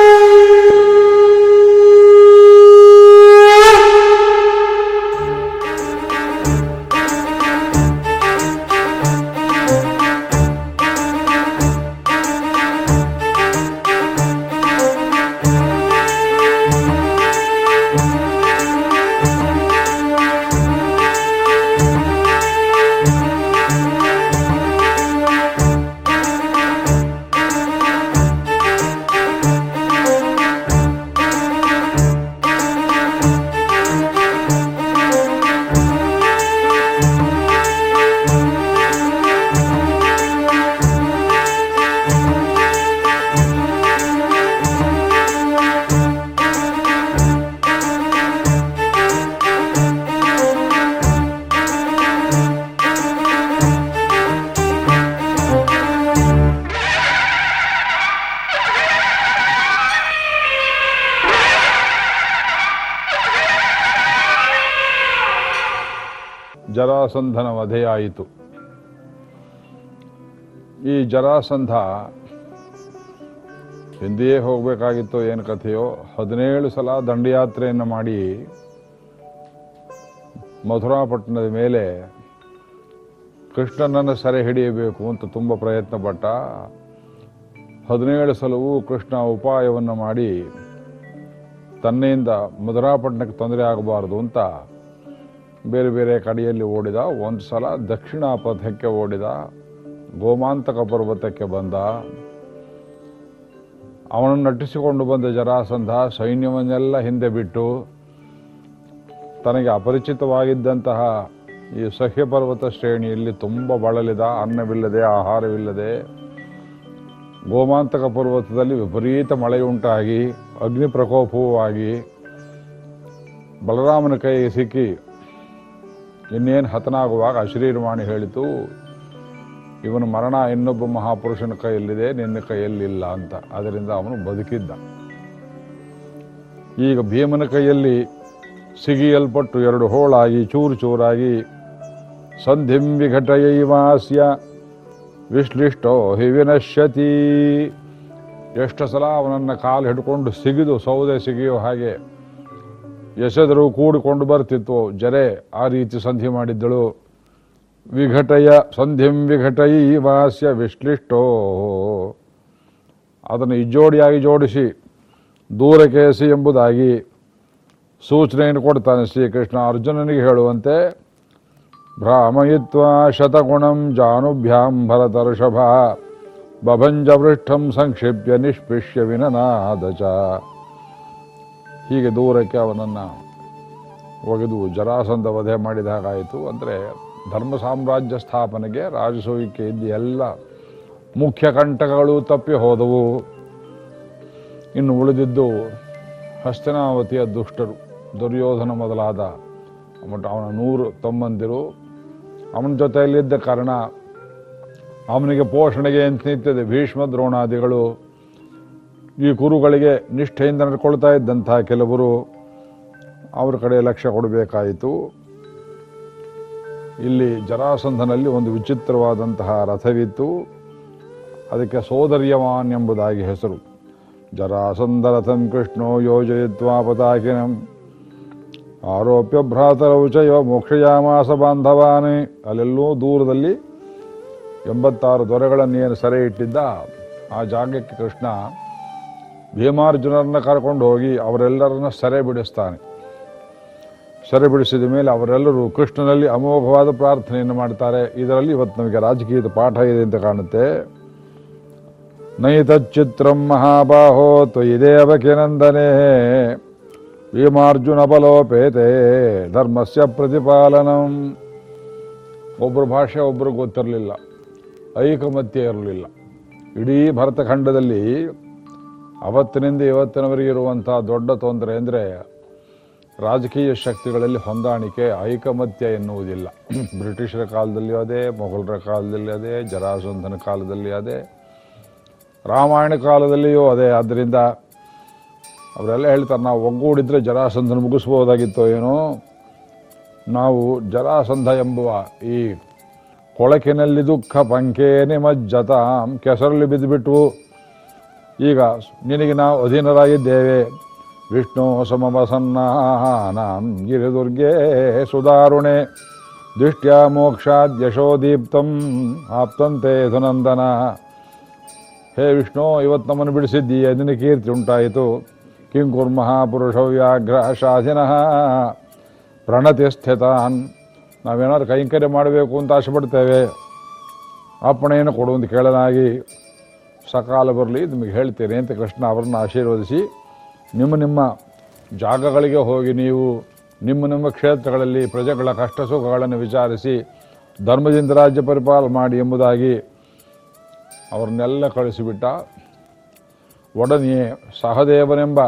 Woo! ಜರಾಸಂಧನ ವಧೆಯಾಯಿತು ಈ ಜರಾಸಂಧ ಹಿಂದೆಯೇ ಹೋಗಬೇಕಾಗಿತ್ತು ಏನು ಕಥೆಯೋ, ಹದಿನೇಳು ಸಲ ದಂಡಯಾತ್ರೆಯನ್ನು ಮಾಡಿ ಮಥುರಾಪಟ್ಟಣದ ಮೇಲೆ ಕೃಷ್ಣನನ್ನು ಸೆರೆ ಹಿಡಿಯಬೇಕು ಅಂತ ತುಂಬ ಪ್ರಯತ್ನ ಪಟ್ಟ ಹದಿನೇಳು ಸಲವೂ ಕೃಷ್ಣ ಉಪಾಯವನ್ನು ಮಾಡಿ ತನ್ನೆಯಿಂದ ಮಧುರಾಪಟ್ಟಣಕ್ಕೆ ತೊಂದರೆ ಆಗಬಾರದು ಅಂತ ಬೇರೆ ಬೇರೆ ಕಡೆಯಲ್ಲಿ ಓಡಿದ, ಒಂದು ಸಲ ದಕ್ಷಿಣ ಪಥಕ್ಕೆ ಓಡಿದ, ಗೋಮಾಂತಕ ಪರ್ವತಕ್ಕೆ ಬಂದ. ಅವನನ್ನು ನಟಿಸಿಕೊಂಡು ಬಂದ ಜರಾಸಂಧ ಸೈನ್ಯವನ್ನೆಲ್ಲ ಹಿಂದೆ ಬಿಟ್ಟು, ತನಗೆ ಅಪರಿಚಿತವಾಗಿದ್ದಂತಹ ಈ ಸಹ್ಯ ಪರ್ವತ ಶ್ರೇಣಿಯಲ್ಲಿ ತುಂಬ ಬಳಲಿದ, ಅನ್ನವಿಲ್ಲದೆ, ಆಹಾರವಿಲ್ಲದೆ, ಗೋಮಾಂತಕ ಪರ್ವತದಲ್ಲಿ ವಿಪರೀತ ಮಳೆಯುಂಟಾಗಿ ಅಗ್ನಿ ಪ್ರಕೋಪವೂ ಆಗಿ, ಬಲರಾಮನ ಕೈಗೆ ಸಿಕ್ಕಿ ಇನ್ನೇನು ಹತನಾಗುವಾಗ ಅಶ್ರೀರ್ವಾಣಿ ಹೇಳಿತು, ಇವನ ಮರಣ ಇನ್ನೊಬ್ಬ ಮಹಾಪುರುಷನ ಕೈಯಲ್ಲಿದೆ, ನಿನ್ನ ಕೈಯಲ್ಲಿಲ್ಲ ಅಂತ. ಅದರಿಂದ ಅವನು ಬದುಕಿದ್ದ. ಈಗ ಭೀಮನ ಕೈಯಲ್ಲಿ ಸಿಗಿಯಲ್ಪಟ್ಟು ಎರಡು ಹೋಳಾಗಿ ಚೂರು ಚೂರಾಗಿ, ಸಂಧಿಂ ವಿಘಟಯೈವಾಸ್ಯ ವಿಶ್ಲಿಷ್ಟೋ ಹಿ ವಿನಶ್ಯತಿ ಎಷ್ಟು ಸಲ ಅವನನ್ನು ಕಾಲು ಹಿಡ್ಕೊಂಡು ಸಿಗಿದು ಸೌದೆ ಸಿಗಿಯೋ ಹಾಗೆ ಎಸೆದರೂ ಕೂಡಿಕೊಂಡು ಬರ್ತಿತ್ತು. ಜರೆ ಆ ರೀತಿ ಸಂಧಿ ಮಾಡಿದ್ದಳು. ವಿಘಟಯ ಸಂಧಿಂ ವಿಘಟೈ ವಾಸ್ಯ ವಿಶ್ಲಿಷ್ಟೋ ಅದನ್ನು ಇಜ್ಜೋಡಿಯಾಗಿ ಜೋಡಿಸಿ ದೂರ ಕೇಸಿ ಎಂಬುದಾಗಿ ಸೂಚನೆಯನ್ನು ಕೊಡ್ತಾನೆ ಶ್ರೀಕೃಷ್ಣ. ಅರ್ಜುನನಿಗೆ ಹೇಳುವಂತೆ, ಭ್ರಾಮಯಿತ್ವ ಶತಗುಣಂ ಜಾನುಭ್ಯಾಂ ಭರತರ್ಷಭ, ಬಭಂಜವೃಷ್ಠಂ ಸಂಕ್ಷಿಪ್ಯ ನಿಷ್ಪಿಷ್ಯ ವಿನನಾದ ಚ ಹೀಗೆ ದೂರಕ್ಕೆ ಅವನನ್ನು ಒಗೆದು ಜರಾಸಂಧ ವಧೆ ಮಾಡಿದ ಹಾಗಾಯಿತು ಅಂದರೆ ಧರ್ಮ ಸಾಮ್ರಾಜ್ಯ ಸ್ಥಾಪನೆಗೆ ರಾಜಸೋಯಿಕೆ ಇದ್ದ ಎಲ್ಲ ಮುಖ್ಯ ಕಂಟಕಗಳು ತಪ್ಪಿ ಹೋದವು. ಇನ್ನು ಉಳಿದಿದ್ದು ಹಸ್ತನಾವತಿಯ ದುಷ್ಟರು, ದುರ್ಯೋಧನ ಮೊದಲಾದ ಬಟ್ ಅವನ ನೂರು ತಮ್ಮಂದಿರು. ಅವನ ಜೊತೆಯಲ್ಲಿದ್ದ ಕಾರಣ ಅವನಿಗೆ ಪೋಷಣೆಗೆ ಅಂತ ನಿಂತಿದೆ ಭೀಷ್ಮ ದ್ರೋಣಾದಿಗಳು. ಈ ಗುರುಗಳಿಗೆ ನಿಷ್ಠೆಯಿಂದ ನಡ್ಕೊಳ್ತಾ ಇದ್ದಂತಹ ಕೆಲವರು ಅವ್ರ ಕಡೆ ಲಕ್ಷ್ಯ ಕೊಡಬೇಕಾಯಿತು. ಇಲ್ಲಿ ಜರಾಸಂಧನಲ್ಲಿ ಒಂದು ವಿಚಿತ್ರವಾದಂತಹ ರಥವಿತ್ತು. ಅದಕ್ಕೆ ಸೋದರ್ಯವಾನ್ ಎಂಬುದಾಗಿ ಹೆಸರು. ಜರಾಸಂಧರಥಂ ಕೃಷ್ಣೋ ಯೋಜಯಿತ್ವಾ ಪತಾಕಿನಂ. ಆರೋಪ್ಯ ಭ್ರಾತರವು ಚೈವ ಮೋಕ್ಷಯಾಮಾಸ ಬಾಂಧವಾನೇ. ಅಲ್ಲೆಲ್ಲೋ ದೂರದಲ್ಲಿ ಎಂಬತ್ತಾರು ದೊರೆಗಳನ್ನೇನು ಸೆರೆ ಇಟ್ಟಿದ್ದ ಆ ಜಾಗಕ್ಕೆ ಕೃಷ್ಣ ಭೀಮಾರ್ಜುನರನ್ನ ಕರ್ಕೊಂಡು ಹೋಗಿ ಅವರೆಲ್ಲರನ್ನ ಸೆರೆ ಬಿಡಿಸ್ತಾನೆ. ಸೆರೆ ಬಿಡಿಸಿದ ಮೇಲೆ ಅವರೆಲ್ಲರೂ ಕೃಷ್ಣನಲ್ಲಿ ಅಮೋಘವಾದ ಪ್ರಾರ್ಥನೆಯನ್ನು ಮಾಡ್ತಾರೆ. ಇದರಲ್ಲಿ ಇವತ್ತು ನಮಗೆ ರಾಜಕೀಯದ ಪಾಠ ಇದೆ ಅಂತ ಕಾಣುತ್ತೆ. ನೈತಚ್ಚಿತ್ರಂ ಮಹಾಬಾಹೋ ತ್ವಯಿದೇವ ಕಿನಂದನೆ ಭೀಮಾರ್ಜುನ ಬಲೋಪೇತೆ ಧರ್ಮಸ್ಯ ಪ್ರತಿಪಾಲನಂ. ಒಬ್ಬರು ಭಾಷೆ ಒಬ್ಬರು ಗೊತ್ತಿರಲಿಲ್ಲ. ಐಕಮತ್ಯ ಇರಲಿಲ್ಲ. ಇಡೀ ಭರತಖಂಡದಲ್ಲಿ ಅವತ್ತಿನಿಂದ ಇವತ್ತಿನವರೆಗೆ ಇರುವಂಥ ದೊಡ್ಡ ತೊಂದರೆ ಅಂದರೆ ರಾಜಕೀಯ ಶಕ್ತಿಗಳಲ್ಲಿ ಹೊಂದಾಣಿಕೆ, ಐಕಮತ್ಯ ಎನ್ನುವುದಿಲ್ಲ. ಬ್ರಿಟಿಷರ ಕಾಲದಲ್ಲಿ ಅದೇ, ಮೊಘಲರ ಕಾಲದಲ್ಲಿ ಅದೇ, ಜರಾಸಂಧನ ಕಾಲದಲ್ಲಿ ಅದೇ, ರಾಮಾಯಣ ಕಾಲದಲ್ಲಿಯೂ ಅದೇ. ಆದ್ದರಿಂದ ಅವರೆಲ್ಲ ಹೇಳ್ತಾರೆ, ನಾವು ಒಗ್ಗೂಡಿದ್ರೆ ಜರಾಸಂಧನ ಮುಗಿಸ್ಬೋದಾಗಿತ್ತೋ ಏನೋ. ನಾವು ಜರಾಸಂಧ ಎಂಬುವ ಈ ಕೊಳಕಿನಲ್ಲಿ ದುಃಖ ಪಂಕೇನೆ ಮಜ್ಜತ ಕೆಸರಲ್ಲಿ ಬಿದ್ದುಬಿಟ್ಟು ಈಗ ನಿನಗೆ ನಾವು ಅಧೀನರಾಗಿದ್ದೇವೆ. ವಿಷ್ಣು ಸಮವಸನ್ನಾಂ ಗಿರಿದುರ್ಗೆ ಸುಧಾರುಣೆ. ದೃಷ್ಟ್ಯ ಮೋಕ್ಷಾದ್ ಯಶೋದೀಪ್ತಂ ಆಪ್ತಂತೆ ಧುನಂದನ. ಹೇ ವಿಷ್ಣು, ಇವತ್ತು ನಮ್ಮನ್ನು ಬಿಡಿಸಿದ್ದೀಯ. ನಿನ್ನ ಕೀರ್ತಿ ಉಂಟಾಯಿತು. ಕಿಂ ಕುರ್ಮಃ ಪುರುಷ ವ್ಯಾಘ್ರ ಶಾಧಿನಃ ಪ್ರಣತಿ ಸ್ಥಿತಾನ್. ನಾವೇನಾದ್ರು ಕೈಂಕರ್ಯ ಮಾಡಬೇಕು ಅಂತ ಆಸೆ ಪಡ್ತೇವೆ. ಅಪ್ಪಣೆಯನ್ನು ಕೊಡುವಂತ ಕೇಳಲಾಗಿ ಸಕಾಲ ಬರಲಿ ನಿಮಗೆ ಹೇಳ್ತೀರಿ ಅಂತ ಕೃಷ್ಣ ಅವರನ್ನು ಆಶೀರ್ವದಿಸಿ, ನಿಮ್ಮ ನಿಮ್ಮ ಜಾಗಗಳಿಗೆ ಹೋಗಿ ನೀವು ನಿಮ್ಮ ನಿಮ್ಮ ಕ್ಷೇತ್ರಗಳಲ್ಲಿ ಪ್ರಜೆಗಳ ಕಷ್ಟ ಸುಖಗಳನ್ನು ವಿಚಾರಿಸಿ, ಧರ್ಮದಿಂದ ರಾಜ್ಯ ಪರಿಪಾಲ ಮಾಡಿ ಎಂಬುದಾಗಿ ಅವರನ್ನೆಲ್ಲ ಕಳಿಸಿಬಿಟ್ಟ. ಒಡನೆಯೇ ಸಹದೇವನೆಂಬ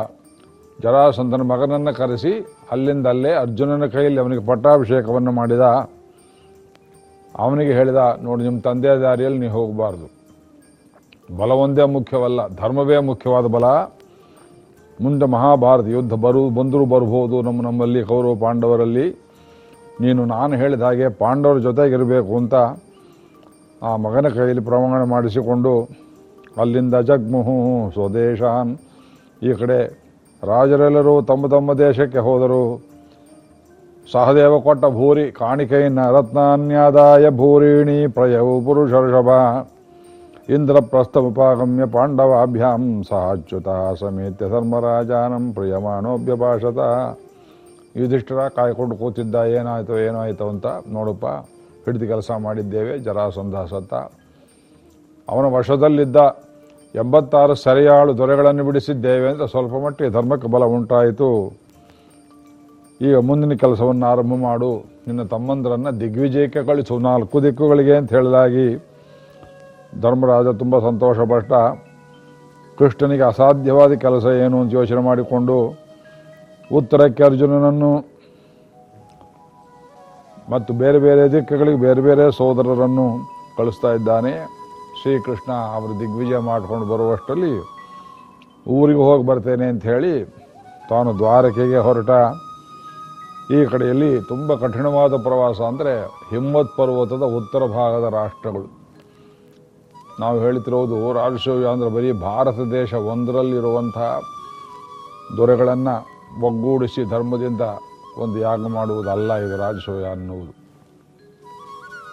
ಜರಾಸಂಧನ ಮಗನನ್ನು ಕರೆಸಿ, ಅಲ್ಲಿಂದಲ್ಲೇ ಅರ್ಜುನನ ಕೈಯಲ್ಲಿ ಅವನಿಗೆ ಪಟ್ಟಾಭಿಷೇಕವನ್ನು ಮಾಡಿದ. ಅವನಿಗೆ ಹೇಳಿದ, ನೋಡಿ, ನಿಮ್ಮ ತಂದೆಯ ದಾರಿಯಲ್ಲಿ ನೀವು ಹೋಗಬಾರ್ದು. ಬಲ ಒಂದೇ ಮುಖ್ಯವಲ್ಲ, ಧರ್ಮವೇ ಮುಖ್ಯವಾದ ಬಲ. ಮುಂದೆ ಮಹಾಭಾರತ ಯುದ್ಧ ಬರು, ಬಂದರೂ ಬರ್ಬೋದು ನಮ್ಮ ನಮ್ಮಲ್ಲಿ ಕೌರವ ಪಾಂಡವರಲ್ಲಿ. ನೀನು ನಾನು ಹೇಳಿದ ಹಾಗೆ ಪಾಂಡವರ ಜೊತೆಗಿರಬೇಕು ಅಂತ ಆ ಮಗನ ಕೈಯಲ್ಲಿ ಪ್ರಮಾಣ ಮಾಡಿಸಿಕೊಂಡು ಅಲ್ಲಿಂದ ಜಗ್ಮುಹು ಸ್ವದೇಶಾನ್. ಈ ಕಡೆ ರಾಜರೆಲ್ಲರೂ ತಮ್ಮ ತಮ್ಮ ದೇಶಕ್ಕೆ ಹೋದರು. ಸಹದೇವ ಕೊಟ್ಟ ಭೂರಿ, ಕಾಣಿಕೆಯನ್ನು ರತ್ನಾನ್ಯಾದಾಯ ಭೂರಿಣಿ, ಪ್ರಯವು ಪುರುಷರ್ಷಭ ಇಂದ್ರಪ್ರಸ್ಥಮುಪಾಗಮ್ಯ ಪಾಂಡವಾಭ್ಯಾಂ ಸಹಾಚ್ಯುತ ಸಮೇತ್ಯ ಧರ್ಮರಾಜಾನಂ ಪ್ರಿಯಮಾಣೋಭ್ಯಭಾಷತ ಯುಧಿಷ್ಠಿರ ಕಾಯ್ಕೊಂಡು ಕೂತಿದ್ದ, ಏನಾಯ್ತು ಏನಾಯ್ತು ಅಂತ ನೋಡಪ್ಪ, ಹಿಡಿದು ಕೆಲಸ ಮಾಡಿದ್ದೇವೆ ಜರಾಸಂಧ ಸತ್ತ ಅವನ ವಶದಲ್ಲಿದ್ದ ಎಂಬತ್ತಾರು ಸರಿಯಾಳು ದೊರೆಗಳನ್ನು ಬಿಡಿಸಿದ್ದೇವೆ ಅಂತ ಸ್ವಲ್ಪ ಮಟ್ಟಿಗೆ ಧರ್ಮಕ್ಕೆ ಬಲ ಉಂಟಾಯಿತು. ಈಗ ಮುಂದಿನ ಕೆಲಸವನ್ನು ಆರಂಭ ಮಾಡು. ನಿನ್ನ ತಮ್ಮಂದರನ್ನು ದಿಗ್ವಿಜಯಕ್ಕೆ ಕಳಿಸು, ನಾಲ್ಕು ದಿಕ್ಕುಗಳಿಗೆ ಅಂತ ಹೇಳಲಾಗಿ ಧರ್ಮರಾಜ ತುಂಬ ಸಂತೋಷಪಟ್ಟ. ಕೃಷ್ಣನಿಗೆ ಅಸಾಧ್ಯವಾದ ಕೆಲಸ ಏನು ಅಂತ ಯೋಚನೆ ಮಾಡಿಕೊಂಡು ಉತ್ತರಕ್ಕೆ ಅರ್ಜುನನನ್ನು ಮತ್ತು ಬೇರೆ ಬೇರೆ ದಿಕ್ಕುಗಳಿಗೆ ಬೇರೆ ಬೇರೆ ಸೋದರರನ್ನು ಕಳಿಸ್ತಾ ಇದ್ದಾನೆ. ಶ್ರೀಕೃಷ್ಣ ಅವರು ದಿಗ್ವಿಜಯ ಮಾಡ್ಕೊಂಡು ಬರುವಷ್ಟರಲ್ಲಿ ಊರಿಗೆ ಹೋಗಿ ಬರ್ತೇನೆ ಅಂತ ಹೇಳಿ ತಾನು ದ್ವಾರಕೆಗೆ ಹೊರಟ. ಈ ಕಡೆಯಲ್ಲಿ ತುಂಬ ಕಠಿಣವಾದ ಪ್ರವಾಸ ಅಂದರೆ ಹಿಮ್ಮತ್ ಪರ್ವತದ ಉತ್ತರ ಭಾಗದ ರಾಷ್ಟ್ರಗಳು. ನಾವು ಹೇಳ್ತಿರೋದು ರಾಜಶೌರ್ಯ ಅಂದ್ರೆ ಬರೀ ಭಾರತ ದೇಶ ಒಂದರಲ್ಲಿರುವಂಥ ದೊರೆಗಳನ್ನು ಒಗ್ಗೂಡಿಸಿ ಧರ್ಮದಿಂದ ಒಂದು ಯಾಗ ಮಾಡುವುದಲ್ಲ ಇದು ರಾಜಶೌರ್ಯ ಅನ್ನುವುದು.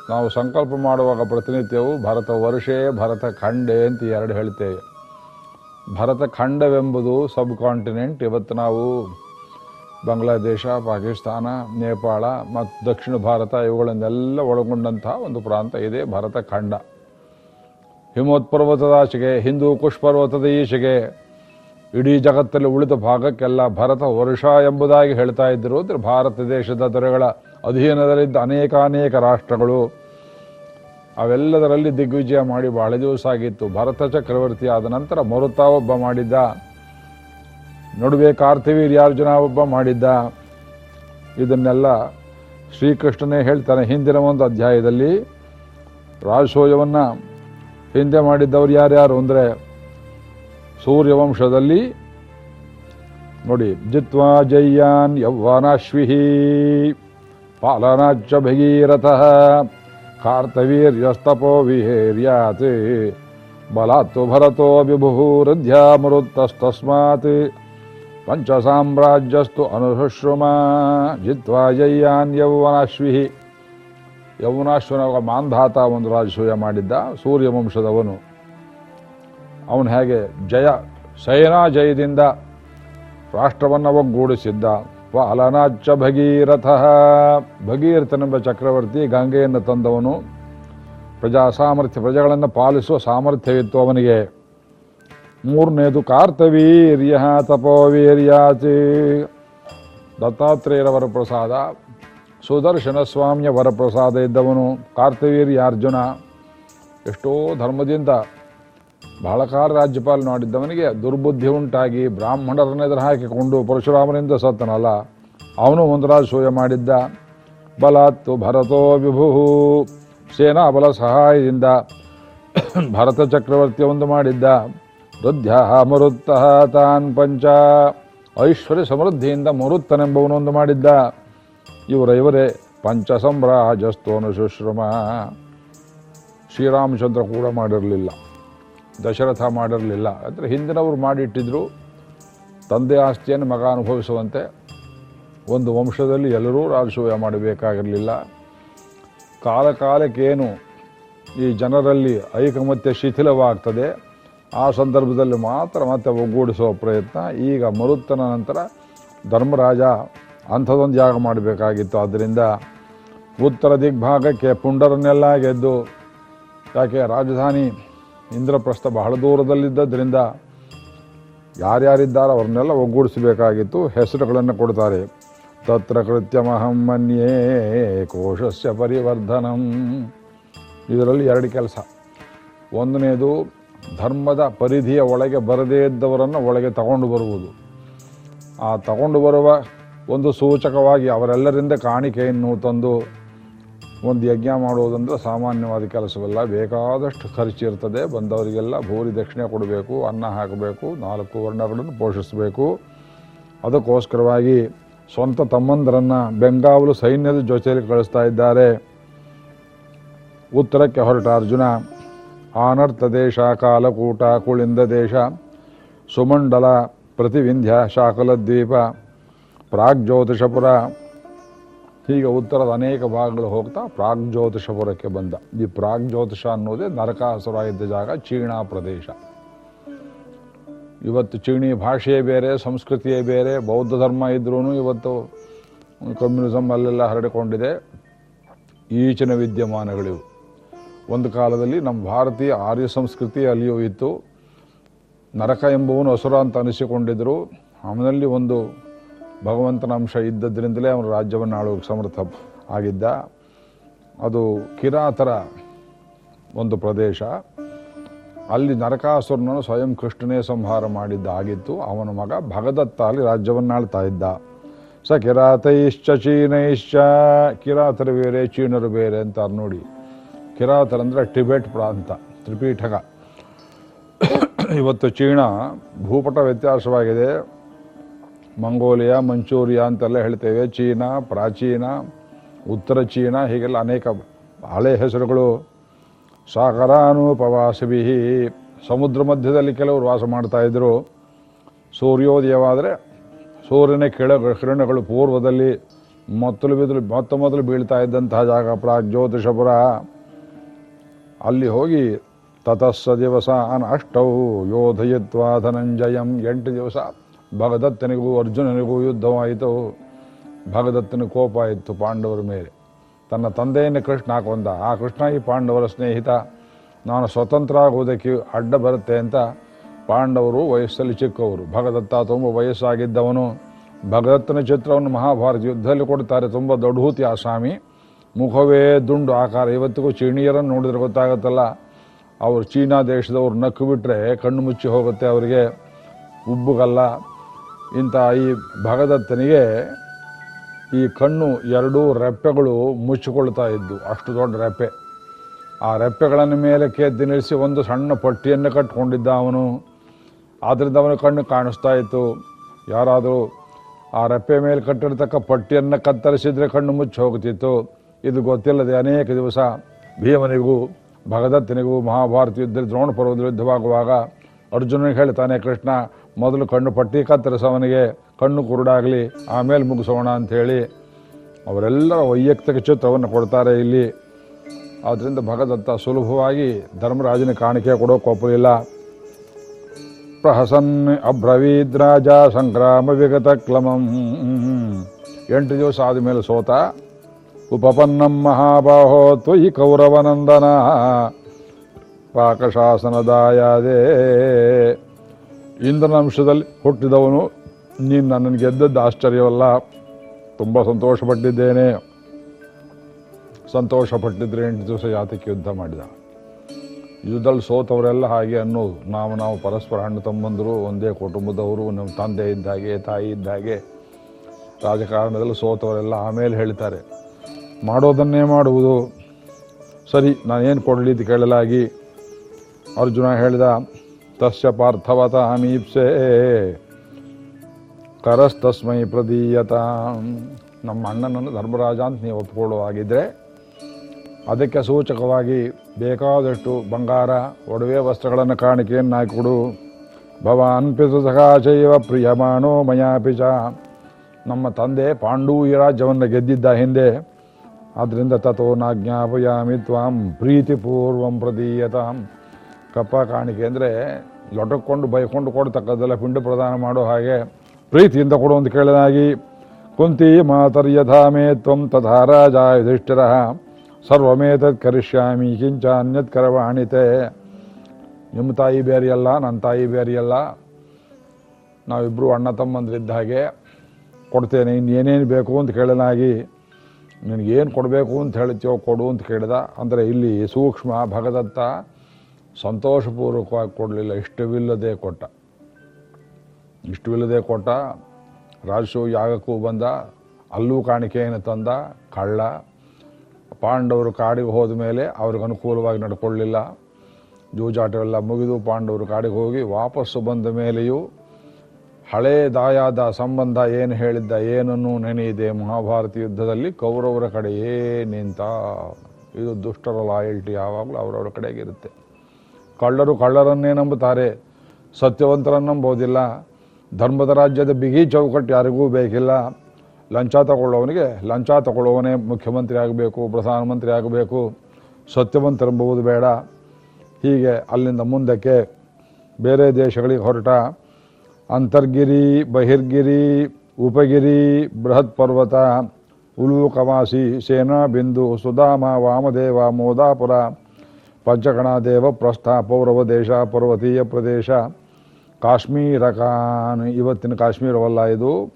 ನಾವು ಸಂಕಲ್ಪ ಮಾಡುವಾಗ ಪ್ರತಿನಿತ್ಯವೂ ಭರತ ವರ್ಷೇ, ಭರತ ಖಂಡೆ ಅಂತ ಎರಡು ಹೇಳ್ತೇವೆ. ಭರತ ಖಂಡವೆಂಬುದು ಸಬ್ ಕಾಂಟಿನೆಂಟ್ ಇವತ್ತು ನಾವು ಬಾಂಗ್ಲಾದೇಶ, ಪಾಕಿಸ್ತಾನ, ನೇಪಾಳ ಮತ್ತು ದಕ್ಷಿಣ ಭಾರತ ಇವುಗಳನ್ನೆಲ್ಲ ಒಳಗೊಂಡಂತಹ ಒಂದು ಪ್ರಾಂತ. ಇದೆ ಭರತ ಖಂಡ. ಹಿಮೋತ್ಪರ್ವತದ ಆಚೆಗೆ, ಹಿಂದೂ ಕುಶ್ ಪರ್ವತದ ಈಚೆಗೆ, ಇಡೀ ಜಗತ್ತಲ್ಲಿ ಉಳಿದ ಭಾಗಕ್ಕೆಲ್ಲ ಭರತ ವರ್ಷ ಎಂಬುದಾಗಿ ಹೇಳ್ತಾ ಇದ್ದರು ಅಂದರೆ ಭಾರತ ದೇಶದ ದೊರೆಗಳ ಅಧೀನದಲ್ಲಿದ್ದ ಅನೇಕ ಅನೇಕ ರಾಷ್ಟ್ರಗಳು. ಅವೆಲ್ಲದರಲ್ಲಿ ದಿಗ್ವಿಜಯ ಮಾಡಿ ಬಹಳ ದಿವಸ ಆಗಿತ್ತು. ಭರತ ಚಕ್ರವರ್ತಿ ಆದ ನಂತರ ಮರುತ ಒಬ್ಬ ಮಾಡಿದ್ದ. ನಡುವೆ ಕಾರ್ತಿವೀರ್ಯಾರ್ಜುನ ಒಬ್ಬ ಮಾಡಿದ್ದ. ಇದನ್ನೆಲ್ಲ ಶ್ರೀಕೃಷ್ಣನೇ ಹೇಳ್ತಾನೆ ಹಿಂದಿನ ಒಂದು ಅಧ್ಯಾಯದಲ್ಲಿ. ರಾಜಸೂಯವನ್ನು ಹಿಂದೆ ಮಾಡಿದ್ದವ್ರು ಯಾರ್ಯಾರು ಅಂದರೆ ಸೂರ್ಯವಂಶದಲ್ಲಿ ನೋಡಿ, ಜಿತ್ವಾ ಜಯ್ಯಾನ್ ಯೌವನಾಶ್ವಿಹಿ ಪಾಲನಾಚ ಭಗೀರಥ ಕಾರ್ತವೀರ್ಯಸ್ತಪೋ ವಿಹೇರ್ಯಾತ್, ಬಲಾತ್ತು ಭರತೋ ವಿಭುರಧ್ಯಾಮರುತ್ತಸ್ತಸ್ಮಾತ್ ಪಂಚಸಾಮ್ರಾಜ್ಯಸ್ತು ಅನುಶುಶ್ರುಮ ಜಿತ್ವಾ ಜಯ್ಯಾನ್ ಯೌವನಾಶ್ವಿಹಿ ಯೌವನಾಶ್ವನ ಮಾಂಧಾತ ಒಂದು ರಾಜಸೂಯ ಮಾಡಿದ್ದ, ಸೂರ್ಯವಂಶದವನು. ಅವನು ಹೇಗೆ? ಜಯ ಸೇನಾ ಜಯದಿಂದ ರಾಷ್ಟ್ರವನ್ನು ಒಗ್ಗೂಡಿಸಿದ್ದ. ಪಾಲನಾಚ ಭಗೀರಥ. ಭಗೀರಥನೆಂಬ ಚಕ್ರವರ್ತಿ ಗಂಗೆಯನ್ನು ತಂದವನು. ಪ್ರಜಾ ಸಾಮರ್ಥ್ಯ, ಪ್ರಜೆಗಳನ್ನು ಪಾಲಿಸುವ ಸಾಮರ್ಥ್ಯವಿತ್ತು ಅವನಿಗೆ. ಮೂರನೇದು ಕಾರ್ತವೀರ್ಯ ತಪೋವೀರ್ಯಾತಿ ದತ್ತಾತ್ರೇಯರವರ ವರಪ್ರಸಾದ ಸುದರ್ಶನ ಸ್ವಾಮಿಯ ವರಪ್ರಸಾದ ಇದ್ದವನು ಕಾರ್ತವೀರ್ಯ ಅರ್ಜುನ. ಎಷ್ಟೋ ಧರ್ಮದಿಂದ ಬಹಳ ಕಾಲ ರಾಜ್ಯಪಾಲ ಮಾಡಿದ್ದವನಿಗೆ ದುರ್ಬುದ್ಧಿ ಉಂಟಾಗಿ ಬ್ರಾಹ್ಮಣರನ್ನ ಎದುರು ಹಾಕಿಕೊಂಡು ಪರಶುರಾಮನಿಂದ ಸತ್ತನಲ್ಲ. ಅವನು ಒಂದು ಸೂಯ ಮಾಡಿದ್ದ. ಬಲಾತ್ತು ಭರತೋ ವಿಭು. ಸೇನಾ ಬಲ ಸಹಾಯದಿಂದ ಭರತ ಚಕ್ರವರ್ತಿ ಒಂದು ಮಾಡಿದ್ದ. ವೃದ್ಧ ಮರುತ್ತಃ ತಾನ್ ಪಂಚ. ಐಶ್ವರ್ಯ ಸಮೃದ್ಧಿಯಿಂದ ಮರುತ್ತನೆಂಬವನೊಂದು ಮಾಡಿದ್ದ. ಇವರ ಇವರೇ ಪಂಚ ಸುಶ್ರಮ ಶ್ರೀರಾಮಚಂದ್ರ ಕೂಡ ಮಾಡಿರಲಿಲ್ಲ. ದಶರಥ ಮಾಡಿರಲಿಲ್ಲ. ಅಂದರೆ ಹಿಂದಿನವರು ಮಾಡಿಟ್ಟಿದ್ರು. ತಂದೆ ಆಸ್ತಿಯನ್ನು ಮಗ ಅನುಭವಿಸುವಂತೆ. ಒಂದು ವಂಶದಲ್ಲಿ ಎಲ್ಲರೂ ರಾಜಸೂಯ ಮಾಡಬೇಕಾಗಿರಲಿಲ್ಲ. ಕಾಲಕಾಲಕ್ಕೇನು ಈ ಜನರಲ್ಲಿ ಐಕಮತ್ಯ ಶಿಥಿಲವಾಗ್ತದೆ. ಆ ಸಂದರ್ಭದಲ್ಲಿ ಮಾತ್ರ ಮತ್ತೆ ಒಗ್ಗೂಡಿಸುವ ಪ್ರಯತ್ನ. ಈಗ ಮರುತ್ತನ ನಂತರ ಧರ್ಮರಾಜ ಅಂಥದ್ದೊಂದು ಯಾಗ ಮಾಡಬೇಕಾಗಿತ್ತು. ಆದ್ದರಿಂದ ಉತ್ತರ ದಿಗ್ಭಾಗಕ್ಕೆ ಪುಂಡರನ್ನೆಲ್ಲ ಗೆದ್ದು, ಯಾಕೆ ರಾಜಧಾನಿ ಇಂದ್ರಪ್ರಸ್ಥ ಬಹಳ ದೂರದಲ್ಲಿದ್ದರಿಂದ ಯಾರ್ಯಾರಿದ್ದಾರೋ ಅವ್ರನ್ನೆಲ್ಲ ಒಗ್ಗೂಡಿಸಬೇಕಾಗಿತ್ತು. ಹೆಸರುಗಳನ್ನು ಕೊಡ್ತಾರೆ. ತತ್ರ ಕೃತ್ಯಮಹಂ ಮನ್ಯೇ ಕೋಶಸ್ಯ ಪರಿವರ್ಧನಂ. ಇದರಲ್ಲಿ ಎರಡು ಕೆಲಸ. ಒಂದನೇದು, ಧರ್ಮದ ಪರಿಧಿಯ ಒಳಗೆ ಬರದೇ ಇದ್ದವರನ್ನು ಒಳಗೆ ತಗೊಂಡು ಬರುವುದು. ಆ ತಗೊಂಡು ಬರುವ ಒಂದು ಸೂಚಕವಾಗಿ ಅವರೆಲ್ಲರಿಂದ ಕಾಣಿಕೆಯನ್ನು ತಂದು ಒಂದು ಯಜ್ಞ ಮಾಡುವುದಂದ್ರೆ ಸಾಮಾನ್ಯವಾದ ಕೆಲಸವಲ್ಲ. ಬೇಕಾದಷ್ಟು ಖರ್ಚು ಇರ್ತದೆ. ಬಂದವರಿಗೆಲ್ಲ ಭೂರಿ ದಕ್ಷಿಣೆ ಕೊಡಬೇಕು, ಅನ್ನ ಹಾಕಬೇಕು, ನಾಲ್ಕು ವರ್ಣಗಳನ್ನು ಪೋಷಿಸಬೇಕು. ಅದಕ್ಕೋಸ್ಕರವಾಗಿ ಸ್ವಂತ ತಮ್ಮಂದರನ್ನು ಬೆಂಗಾವಲು ಸೈನ್ಯದ ಜೊತೆಯಲ್ಲಿ ಕಳಿಸ್ತಾ ಇದ್ದಾರೆ. ಉತ್ತರಕ್ಕೆ ಹೊರಟ ಅರ್ಜುನ ಆನರ್ಥ ದೇಶ, ಕಾಲಕೂಟ, ಕುಳಿಂದ ದೇಶ, ಸುಮಂಡಲ, ಪ್ರತಿವಿಂಧ್ಯ ಶಾಕಲದ್ವೀಪ ಪ್ರಾಗ್ಜ್ಯೋತಿಷಪುರ. ಹೀಗೆ ಉತ್ತರದ ಅನೇಕ ಭಾಗಗಳು ಹೋಗ್ತಾ ಪ್ರಾಗ್ಜ್ಯೋತಿಷಪುರಕ್ಕೆ ಬಂದ. ಈ ಪ್ರಾಗ್ಜ್ಯೋತಿಷ ಅನ್ನೋದೇ ನರಕಾಸುರ ಇದ್ದ ಜಾಗ ಚೀಣಾ ಪ್ರದೇಶ. ಇವತ್ತು ಚೀಣಿ ಭಾಷೆಯೇ ಬೇರೆ, ಸಂಸ್ಕೃತಿಯೇ ಬೇರೆ, ಬೌದ್ಧ ಧರ್ಮ ಇದ್ರೂ ಇವತ್ತು ಕಮ್ಯುನಿಸಮ್ ಅಲ್ಲೆಲ್ಲ ಹರಡಿಕೊಂಡಿದೆ. ಈಚಿನ ವಿದ್ಯಮಾನಗಳಿವು. ಒಂದು ಕಾಲದಲ್ಲಿ ನಮ್ಮ ಭಾರತೀಯ ಆರ್ಯ ಸಂಸ್ಕೃತಿ ಅಲ್ಲಿಯೂ ಇತ್ತು. ನರಕ ಎಂಬುವನು ಅಸುರ ಅಂತ ಅನಿಸಿಕೊಂಡಿದ್ದರು ಅವನಲ್ಲಿ ಒಂದು ಭಗವಂತನ ಅಂಶ ಇದ್ದದ್ರಿಂದಲೇ ಅವನು ರಾಜ್ಯವನ್ನು ಆಳೋಕೆ ಸಮರ್ಥ ಆಗಿದ್ದ. ಅದು ಕಿರಾತರ ಒಂದು ಪ್ರದೇಶ. ಅಲ್ಲಿ ನರಕಾಸುರನನ್ನು ಸ್ವಯಂ ಕೃಷ್ಣನೇ ಸಂಹಾರ ಮಾಡಿದ್ದ ಆಗಿತ್ತು ಅವನ ಮಗ ಭಗದತ್ತ ಅಲ್ಲಿ ರಾಜ್ಯವನ್ನಾಳ್ತಾ ಇದ್ದ. ಸ ಕಿರಾತೈಶ್ಚ ಚೀನೈಶ್ಚ, ಕಿರಾತರು ಬೇರೆ, ಚೀನರು ಬೇರೆ ಅಂತ ನೋಡಿ. ಕಿರಾತರಂದ್ರೆ ಟಿಬೆಟ್ ಪ್ರಾಂತ, ತ್ರಿಪೀಠಕ. ಇವತ್ತು ಚೀನಾ ಭೂಪಟ ವ್ಯತ್ಯಾಸವಾಗಿದೆ. ಮಂಗೋಲಿಯಾ, ಮಂಚೂರಿಯಾ ಅಂತೆಲ್ಲ ಹೇಳ್ತೇವೆ. ಚೀನಾ, ಪ್ರಾಚೀನ, ಉತ್ತರ ಚೀನಾ, ಹೀಗೆಲ್ಲ ಅನೇಕ ಹಳೆ ಹೆಸರುಗಳು. ಸಾಗರಾನುಪವಾಸಭಿ ಸಮುದ್ರ ಮಧ್ಯದಲ್ಲಿ ಕೆಲವರು ವಾಸ ಮಾಡ್ತಾ ಇದ್ರು. ಸೂರ್ಯೋದಯವಾದರೆ ಸೂರ್ಯನ ಕೆಳ ಕಿರಣಗಳು ಪೂರ್ವದಲ್ಲಿ ಮೊತ್ತಲು ಬಿದ್ದಲು ಮೊತ್ತ ಮೊದಲು ಬೀಳ್ತಾ ಇದ್ದಂತಹ ಜಾಗ ಪ್ರಾಗ್ಜ್ಯೋತಿಷಪುರ ಅಲ್ಲಿ ಹೋಗಿ ತತಸ್ಸ ದಿವಸ ಅನ್ ಅಷ್ಟೌ ಯೋಧಯಿತ್ವ ಧನಂಜಯಂ ಎಂಟು ದಿವಸ. ಭಗದತ್ತನಿಗೂ ಅರ್ಜುನನಿಗೂ ಯುದ್ಧವಾಯಿತು. ಭಗದತ್ತನ ಕೋಪ ಇತ್ತು ಪಾಂಡವರ ಮೇಲೆ. ತನ್ನ ತಂದೆಯನ್ನು ಕೃಷ್ಣ ಕೊಂದ ಆ ಕೃಷ್ಣ ಈ ಪಾಂಡವರ ಸ್ನೇಹಿತ. ನಾನು ಸ್ವತಂತ್ರ ಆಗುವುದಕ್ಕೆ ಅಡ್ಡ ಬರುತ್ತೆ ಅಂತ ಪಾಂಡವರು ವಯಸ್ಸಲ್ಲಿ ಚಿಕ್ಕವರು. ಭಗದತ್ತ ತುಂಬ ವಯಸ್ಸಾಗಿದ್ದವನು. ಭಗದತ್ತನ ಚಿತ್ರವನ್ನು ಮಹಾಭಾರತ ಯುದ್ಧದಲ್ಲಿ ಕೊಡ್ತಾರೆ. ತುಂಬ ದೊಡ್ಡೂತಿ ಆ ಸ್ವಾಮಿ. ಮುಖವೇ ದುಂಡು ಆಕಾರ. ಇವತ್ತಿಗೂ ಚೀಣಿಯರನ್ನು ನೋಡಿದ್ರೆ ಗೊತ್ತಾಗುತ್ತಲ್ಲ. ಅವರು ಚೀನಾ ದೇಶದವ್ರು ನಕ್ಕು ಬಿಟ್ಟರೆ ಕಣ್ಣು ಮುಚ್ಚಿ ಹೋಗುತ್ತೆ ಅವರಿಗೆ. ಉಬ್ಬುಗಲ್ಲ. ಇಂಥ ಈ ಭಗದತ್ತನಿಗೆ ಈ ಕಣ್ಣು ಎರಡೂ ರೆಪ್ಪೆಗಳು ಮುಚ್ಚಿಕೊಳ್ತಾ ಇದ್ದು, ಅಷ್ಟು ದೊಡ್ಡ ರೆಪ್ಪೆ. ಆ ರೆಪ್ಪೆಗಳನ್ನು ಮೇಲೆ ಕೆದ್ದು ನಿಲ್ಲಿಸಿ ಒಂದು ಸಣ್ಣ ಪಟ್ಟಿಯನ್ನು ಕಟ್ಕೊಂಡಿದ್ದ ಅವನು. ಆದ್ದರಿಂದ ಅವನ ಕಣ್ಣು ಕಾಣಿಸ್ತಾ ಇತ್ತು. ಯಾರಾದರೂ ಆ ರೆಪ್ಪೆ ಮೇಲೆ ಕಟ್ಟಿರ್ತಕ್ಕ ಪಟ್ಟಿಯನ್ನು ಕತ್ತರಿಸಿದರೆ ಕಣ್ಣು ಮುಚ್ಚಿ ಹೋಗುತ್ತಿತ್ತು. ಇದು ಗೊತ್ತಿಲ್ಲದೆ ಅನೇಕ ದಿವಸ ಭೀಮನಿಗೂ, ಭಗದತ್ತನಿಗೂ ಮಹಾಭಾರತ ಯುದ್ಧ ದ್ರೋಣ ಪರ್ವದ ಯುದ್ಧವಾಗುವಾಗ ಅರ್ಜುನನಿಗೆ ಹೇಳ್ತಾನೆ, ಕೃಷ್ಣ ಮೊದಲು ಕಣ್ಣು ಪಟ್ಟಿ ಕತ್ತರಿಸವನಿಗೆ ಕಣ್ಣು ಕುರುಡಾಗಲಿ, ಆಮೇಲೆ ಮುಗಿಸೋಣ ಅಂಥೇಳಿ ಅವರೆಲ್ಲ ವೈಯಕ್ತಿಕ ಚಿತ್ರವನ್ನು ಕೊಡ್ತಾರೆ ಇಲ್ಲಿ. ಆದ್ದರಿಂದ ಭಗದತ್ತ ಸುಲಭವಾಗಿ ಧರ್ಮರಾಜನ ಕಾಣಿಕೆ ಕೊಡೋಕೆ ಒಪ್ಪಲಿಲ್ಲ ಪ್ರಹಸನ್ ಅಬ್ರವೀದ್ ರಾಜ ಸಂಗ್ರಾಮ ವಿಗತ ಕ್ಲಮಂ. ಎಂಟು ದಿವಸ ಆದಮೇಲೆ ಸೋತ ಉಪಪನ್ನಂ ಮಹಾಬಾಹೋ ತ್ವಯಿ ಕೌರವನಂದನ ಪಾಕಶಾಸನದಾಯಾದೇ. ಇಂದ್ರನ ಅಂಶದಲ್ಲಿ ಹುಟ್ಟಿದವನು. ನೀನು ನನ್ನನ್ನು ಗೆದ್ದದ್ದು ಆಶ್ಚರ್ಯವಲ್ಲ. ತುಂಬ ಸಂತೋಷಪಟ್ಟಿದ್ದೇನೆ. ಸಂತೋಷಪಟ್ಟಿದ್ರೆ ಎಂಟು ದಿವಸ ಯಾತಕ್ಕೆ ಯುದ್ಧ ಮಾಡಿದ ಯುದ್ಧದಲ್ಲಿ ಸೋತವರೆಲ್ಲ ಹಾಗೆ ಅನ್ನೋದು. ನಾವು ನಾವು ಪರಸ್ಪರ ಹಣ್ಣು ತಮ್ಮಂದರು, ಒಂದೇ ಕುಟುಂಬದವರು, ನಮ್ಮ ತಂದೆ ಇದ್ದ ಹಾಗೆ, ತಾಯಿ ಇದ್ದ ಹಾಗೆ. ರಾಜಕಾರಣದಲ್ಲಿ ಸೋತವರೆಲ್ಲ ಆಮೇಲೆ ಹೇಳ್ತಾರೆ, ಮಾಡೋದನ್ನೇ ಮಾಡುವುದು. ಸರಿ, ನಾನೇನು ಕೊಡಲಿ ಅಂತ ಕೇಳಲಾಗಿ ಅರ್ಜುನ ಹೇಳಿದ ತಸ್ಯ ಪಾರ್ಥವತ ಅಮೀಪ್ಸೆ ಕರಸ್ತಸ್ಮೈ ಪ್ರದೀಯತ ನಮ್ಮ ಅಣ್ಣನನ್ನು ಧರ್ಮರಾಜ ಅಂತ ನೀವು ಒಪ್ಕೊಳ್ಳುವಾಗಿದ್ದರೆ ಅದಕ್ಕೆ ಸೂಚಕವಾಗಿ ಬೇಕಾದಷ್ಟು ಬಂಗಾರ, ಒಡವೆ ವಸ್ತ್ರಗಳನ್ನು ಕಾಣಿಕೆಯನ್ನು ಹಾಕಿಕೊಡು. ಭವಾನ್ ಪಿತು ಸಕಾಶೈವ ಪ್ರಿಯಮಾನೋ ಮಯಾಪಿಚ ನಮ್ಮ ತಂದೆ ಪಾಂಡು ರಾಜ್ಯವನ್ನು ಗೆದ್ದಿದ್ದ ಹಿಂದೆ ಆದ್ದರಿಂದ ತಥೋ ನಾಜ್ಞಾಪಯಾಮಿ ಪ್ರೀತಿಪೂರ್ವಂ ಪ್ರದೀಯತಾಂ. ಕಪ್ಪ ಕಾಣಿಕೆ ಅಂದರೆ ಲೊಟಕ್ಕೊಂಡು ಬೈಕೊಂಡು ಕೊಡ್ತಕ್ಕದ್ದೆಲ್ಲ ಪಿಂಡ ಪ್ರದಾನ ಮಾಡೋ ಹಾಗೆ ಪ್ರೀತಿಯಿಂದ ಕೊಡು ಅಂತ ಕೇಳಿದಾಗಿ, ಕುಂತಿ ಮಾತರ್ಯಥಾಮೇ ತ್ವಂ ತಥಾ ರಾಜ ಯುಧಿಷ್ಠಿರ ಸರ್ವಮೇತತ್ ಕರಿಷ್ಯಾಮಿ ಕಿಂಚ ಅನ್ಯತ್ ಕರವಾಣಿತೆ. ನಿಮ್ಮ ತಾಯಿ ಬೇರೆಯಲ್ಲ, ನನ್ನ ತಾಯಿ ಬೇರೆಯಲ್ಲ ನಾವಿಬ್ಬರು ಅಣ್ಣ ತಮ್ಮಂದ್ರಿದ್ದ ಹಾಗೆ ಕೊಡ್ತೇನೆ, ಇನ್ನೇನೇನು ಬೇಕು? ಅಂತ ಕೇಳಲಾಗಿ ನಿನಗೇನು ಕೊಡಬೇಕು ಅಂತ ಹೇಳ್ತೀವೋ ಕೊಡು ಅಂತ ಕೇಳಿದ. ಅಂದರೆ ಇಲ್ಲಿ ಸೂಕ್ಷ್ಮ ಭಗದತ್ತ ಸಂತೋಷಪೂರ್ವಕವಾಗಿ ಕೊಡಲಿಲ್ಲ. ಇಷ್ಟವಿಲ್ಲದೆ ಕೊಟ್ಟ. ಇಷ್ಟವಿಲ್ಲದೆ ಕೊಟ್ಟ ರಾಜು ಯಾಗಕ್ಕೂ ಬಂದ, ಅಲ್ಲೂ ಕಾಣಿಕೆಯನ್ನು ತಂದ, ಕಳ್ಳ, ಪಾಂಡವರು ಕಾಡಿಗೆ ಹೋದ ಮೇಲೆ ಅವ್ರಿಗೆ ಅನುಕೂಲವಾಗಿ ನಡ್ಕೊಳ್ಳಿಲ್ಲ. ಜೂಜಾಟವೆಲ್ಲ ಮುಗಿದು ಪಾಂಡವರು ಕಾಡಿಗೆ ಹೋಗಿ ವಾಪಸ್ಸು ಬಂದ ಮೇಲೆಯೂ ಹಳೇ ದಾಯಾದ ಸಂಬಂಧ ಏನು ಹೇಳಿದ್ದ, ಏನನ್ನು ನೆನೆಯಿದೆ ಮಹಾಭಾರತ ಯುದ್ಧದಲ್ಲಿ ಕೌರವರ ಕಡೆಯೇ ನಿಂತ. ಇದು ದುಷ್ಟರ ಲಾಯಲ್ಟಿ ಯಾವಾಗಲೂ ಅವರವರ ಕಡೆಗಿರುತ್ತೆ ಕಳ್ಳರು ಕಳ್ಳರನ್ನೇ ನಂಬುತ್ತಾರೆ, ಸತ್ಯವಂತರನ್ನು ನಂಬೋದಿಲ್ಲ ಧರ್ಮದ ರಾಜ್ಯದ ಬಿಗಿ ಚೌಕಟ್ಟು ಯಾರಿಗೂ ಬೇಕಿಲ್ಲ. ಲಂಚ ತಗೊಳ್ಳೋವನಿಗೆ ಲಂಚ ತಗೊಳ್ಳೋವನೇ ಮುಖ್ಯಮಂತ್ರಿ ಆಗಬೇಕು ಪ್ರಧಾನಮಂತ್ರಿ ಆಗಬೇಕು ಸತ್ಯವಂತರೆಂಬುವುದು ಬೇಡ. ಹೀಗೆ ಅಲ್ಲಿಂದ ಮುಂದಕ್ಕೆ ಬೇರೆ ದೇಶಗಳಿಗೆ ಹೊರಟ ಅಂತರ್ಗಿರಿ, ಬಹಿರ್ಗಿರಿ, ಉಪಗಿರಿ, ಬೃಹತ್ ಪರ್ವತ ಉಲೂಕವಾಸಿ ಸೇನಾ, ಬಿಂದು, ಸುಧಾಮ, ವಾಮದೇವ, ಮೋದಾಪುರ ಪಂಚಗಣಾದೇವ ಪ್ರಸ್ಥ ಪೌರವ ದೇಶ ಪರ್ವತೀಯ ಪ್ರದೇಶ. ಕಾಶ್ಮೀರಕಾನ್ ಇವತ್ತಿನ ಕಾಶ್ಮೀರವಲ್ಲ ಇದು.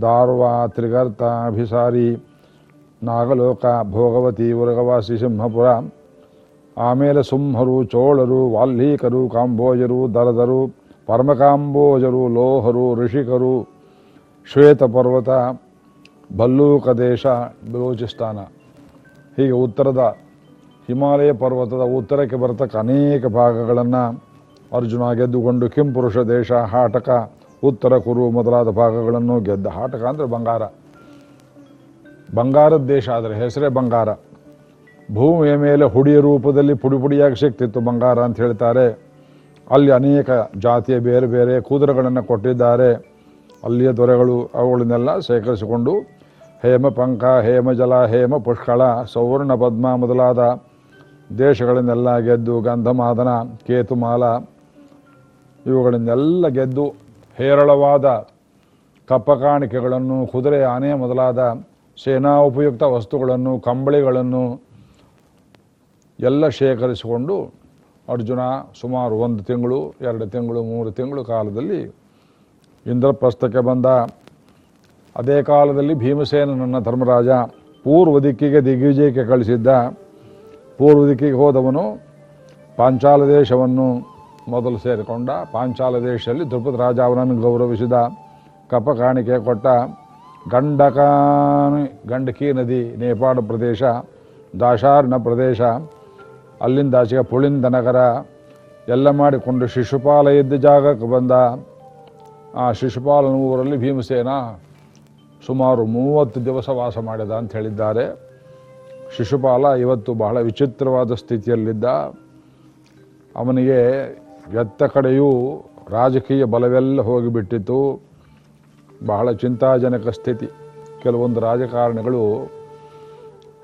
ದಾರ್ವಾ ತ್ರಿಗರ್ತ, ಅಭಿಸಾರಿ, ನಾಗಲೋಕ, ಭೋಗವತಿ, ಉರಗವಾಸಿ, ಸಿಂಹಪುರ. ಆಮೇಲೆ ಸುಂಹರು, ಚೋಳರು ವಾಲ್ಲೀಕರು ಕಾಂಬೋಜರು, ದರದರು, ಪರಮಕಾಂಬೋಜರು, ಲೋಹರು, ಋಷಿಕರು, ಶ್ವೇತ ಪರ್ವತ, ಭಲ್ಲೂಕ ದೇಶ, ಬಲೂಚಿಸ್ತಾನ. ಹೀಗೆ ಉತ್ತರದ ಹಿಮಾಲಯ ಪರ್ವತದ ಉತ್ತರಕ್ಕೆ ಬರತಕ್ಕ ಅನೇಕ ಭಾಗಗಳನ್ನು ಅರ್ಜುನ ಗೆದ್ದುಕೊಂಡು ಕಿಂಪುರುಷ ದೇಶ, ಹಾಟಕ, ಉತ್ತರ ಕುರು ಮೊದಲಾದ ಭಾಗಗಳನ್ನು ಗೆದ್ದ. ಹಾಟಕ ಅಂದರೆ ಬಂಗಾರ. ಬಂಗಾರದ ದೇಶ ಆದರೆ ಹೆಸರೇ ಬಂಗಾರ. ಭೂಮಿಯ ಮೇಲೆ ಹುಡಿಯ ರೂಪದಲ್ಲಿ ಪುಡಿ ಪುಡಿಯಾಗಿ ಸಿಕ್ತಿತ್ತು ಬಂಗಾರ ಅಂತ ಹೇಳ್ತಾರೆ. ಅಲ್ಲಿ ಅನೇಕ ಜಾತಿಯ ಬೇರೆ ಬೇರೆ ಕುದುರೆಗಳನ್ನು ಕೊಟ್ಟಿದ್ದಾರೆ. ಅಲ್ಲಿಯ ದೊರೆಗಳು ಅವುಗಳನ್ನೆಲ್ಲ ಸೇಕರಿಸಿಕೊಂಡು ಹೇಮ ಪಂಕ ಹೇಮ ಜಲ ಹೇಮ ಪುಷ್ಕಳ ಸೌವರ್ಣ ಪದ್ಮ ಮೊದಲಾದ ದೇಶಗಳನ್ನೆಲ್ಲ ಗೆದ್ದು ಗಂಧಮಾದನ, ಕೇತುಮಾಲ, ಇವುಗಳನ್ನೆಲ್ಲ ಗೆದ್ದು ಹೇರಳವಾದ ಕಪ್ಪ ಕಾಣಿಕೆಗಳನ್ನು ಕುದುರೆ ಆನೆ ಮೊದಲಾದ ಸೇನಾ ಉಪಯುಕ್ತ ವಸ್ತುಗಳನ್ನು, ಕಂಬಳಿಗಳನ್ನು ಎಲ್ಲ ಶೇಖರಿಸಿಕೊಂಡು ಅರ್ಜುನ ಸುಮಾರು ಒಂದು ತಿಂಗಳು, ಎರಡು ತಿಂಗಳು, ಮೂರು ತಿಂಗಳು ಕಾಲದಲ್ಲಿ ಇಂದ್ರಪ್ರಸ್ಥಕ್ಕೆ ಬಂದ. ಅದೇ ಕಾಲದಲ್ಲಿ ಭೀಮಸೇನನನ್ನ ಧರ್ಮರಾಜ ಪೂರ್ವ ದಿಕ್ಕಿಗೆ ದಿಗ್ವಿಜಯಕ್ಕೆ ಕಳಿಸಿದ್ದ. ಪೂರ್ವ ದಿಕ್ಕಿಗೆ ಹೋದವನು ಪಾಂಚಾಲ ದೇಶವನ್ನು ಮೊದಲು ಸೇರಿಕೊಂಡ, ಪಾಂಚಾಲ ದೇಶದಲ್ಲಿ ದ್ರುಪದ ರಾಜ ಅವನನ್ನು ಗೌರವಿಸಿದ ಕಪ ಕಾಣಿಕೆ ಕೊಟ್ಟ ಗಂಡಕಾನಿ ಗಂಡಕಿ ನದಿ, ನೇಪಾಳ ಪ್ರದೇಶ ದಾಶಾರ್ಣ ಪ್ರದೇಶ, ಅಲ್ಲಿಂದ ಆಚೆಗೆ ಪುಳಿಂದ ನಗರ, ಎಲ್ಲ ಮಾಡಿಕೊಂಡು ಶಿಶುಪಾಲ ಇದ್ದ ಜಾಗಕ್ಕೆ ಬಂದ. ಆ ಶಿಶುಪಾಲನ ಊರಲ್ಲಿ ಭೀಮಸೇನ ಸುಮಾರು ಮೂವತ್ತು ದಿವಸ ವಾಸ ಮಾಡಿದ ಅಂತ ಹೇಳಿದ್ದಾರೆ. ಶಿಶುಪಾಲ ಇವತ್ತು ಬಹಳ ವಿಚಿತ್ರವಾದ ಸ್ಥಿತಿಯಲ್ಲಿದ್ದ. ಅವನಿಗೆ ಎತ್ತ ಕಡೆಯೂ ರಾಜಕೀಯ ಬಲವೆಲ್ಲ ಹೋಗಿಬಿಟ್ಟಿತ್ತು. ಬಹಳ ಚಿಂತಾಜನಕ ಸ್ಥಿತಿ. ಕೆಲವೊಂದು ರಾಜಕಾರಣಿಗಳು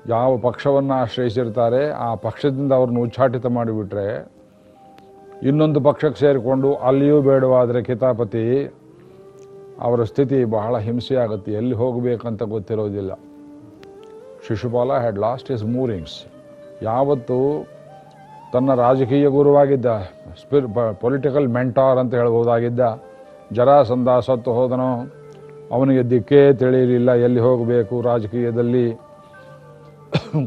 ಯಾವ ಪಕ್ಷವನ್ನು ಆಶ್ರಯಿಸಿರ್ತಾರೆ, ಆ ಪಕ್ಷದಿಂದ ಅವ್ರನ್ನ ಉಚ್ಛಾಟಿತ ಮಾಡಿಬಿಟ್ರೆ, ಇನ್ನೊಂದು ಪಕ್ಷಕ್ಕೆ ಸೇರಿಕೊಂಡು ಅಲ್ಲಿಯೂ ಬೇಡವಾದರೆ ಕಿತಾಪತಿ, ಅವರ ಸ್ಥಿತಿ ಬಹಳ ಹಿಂಸೆಯಾಗುತ್ತೆ. ಎಲ್ಲಿ ಹೋಗಬೇಕಂತ ಗೊತ್ತಿರೋದಿಲ್ಲ. Shishupala had lost his moorings ಯಾವತ್ತು ತನ್ನ ರಾಜಕೀಯ ಗುರುವಾಗಿದ್ದ ಸ್ಪಿರ್ ಪೊಲಿಟಿಕಲ್ ಮೆಂಟಾರ್ ಅಂತ ಹೇಳ್ಬೋದಾಗಿದ್ದ ಜರಾಸಂಧ ಸತ್ತು ಹೋದನೋ, ಅವನಿಗೆ ದಿಕ್ಕೇ ತಿಳಿಯಲಿಲ್ಲ, ಎಲ್ಲಿ ಹೋಗಬೇಕು ರಾಜಕೀಯದಲ್ಲಿ?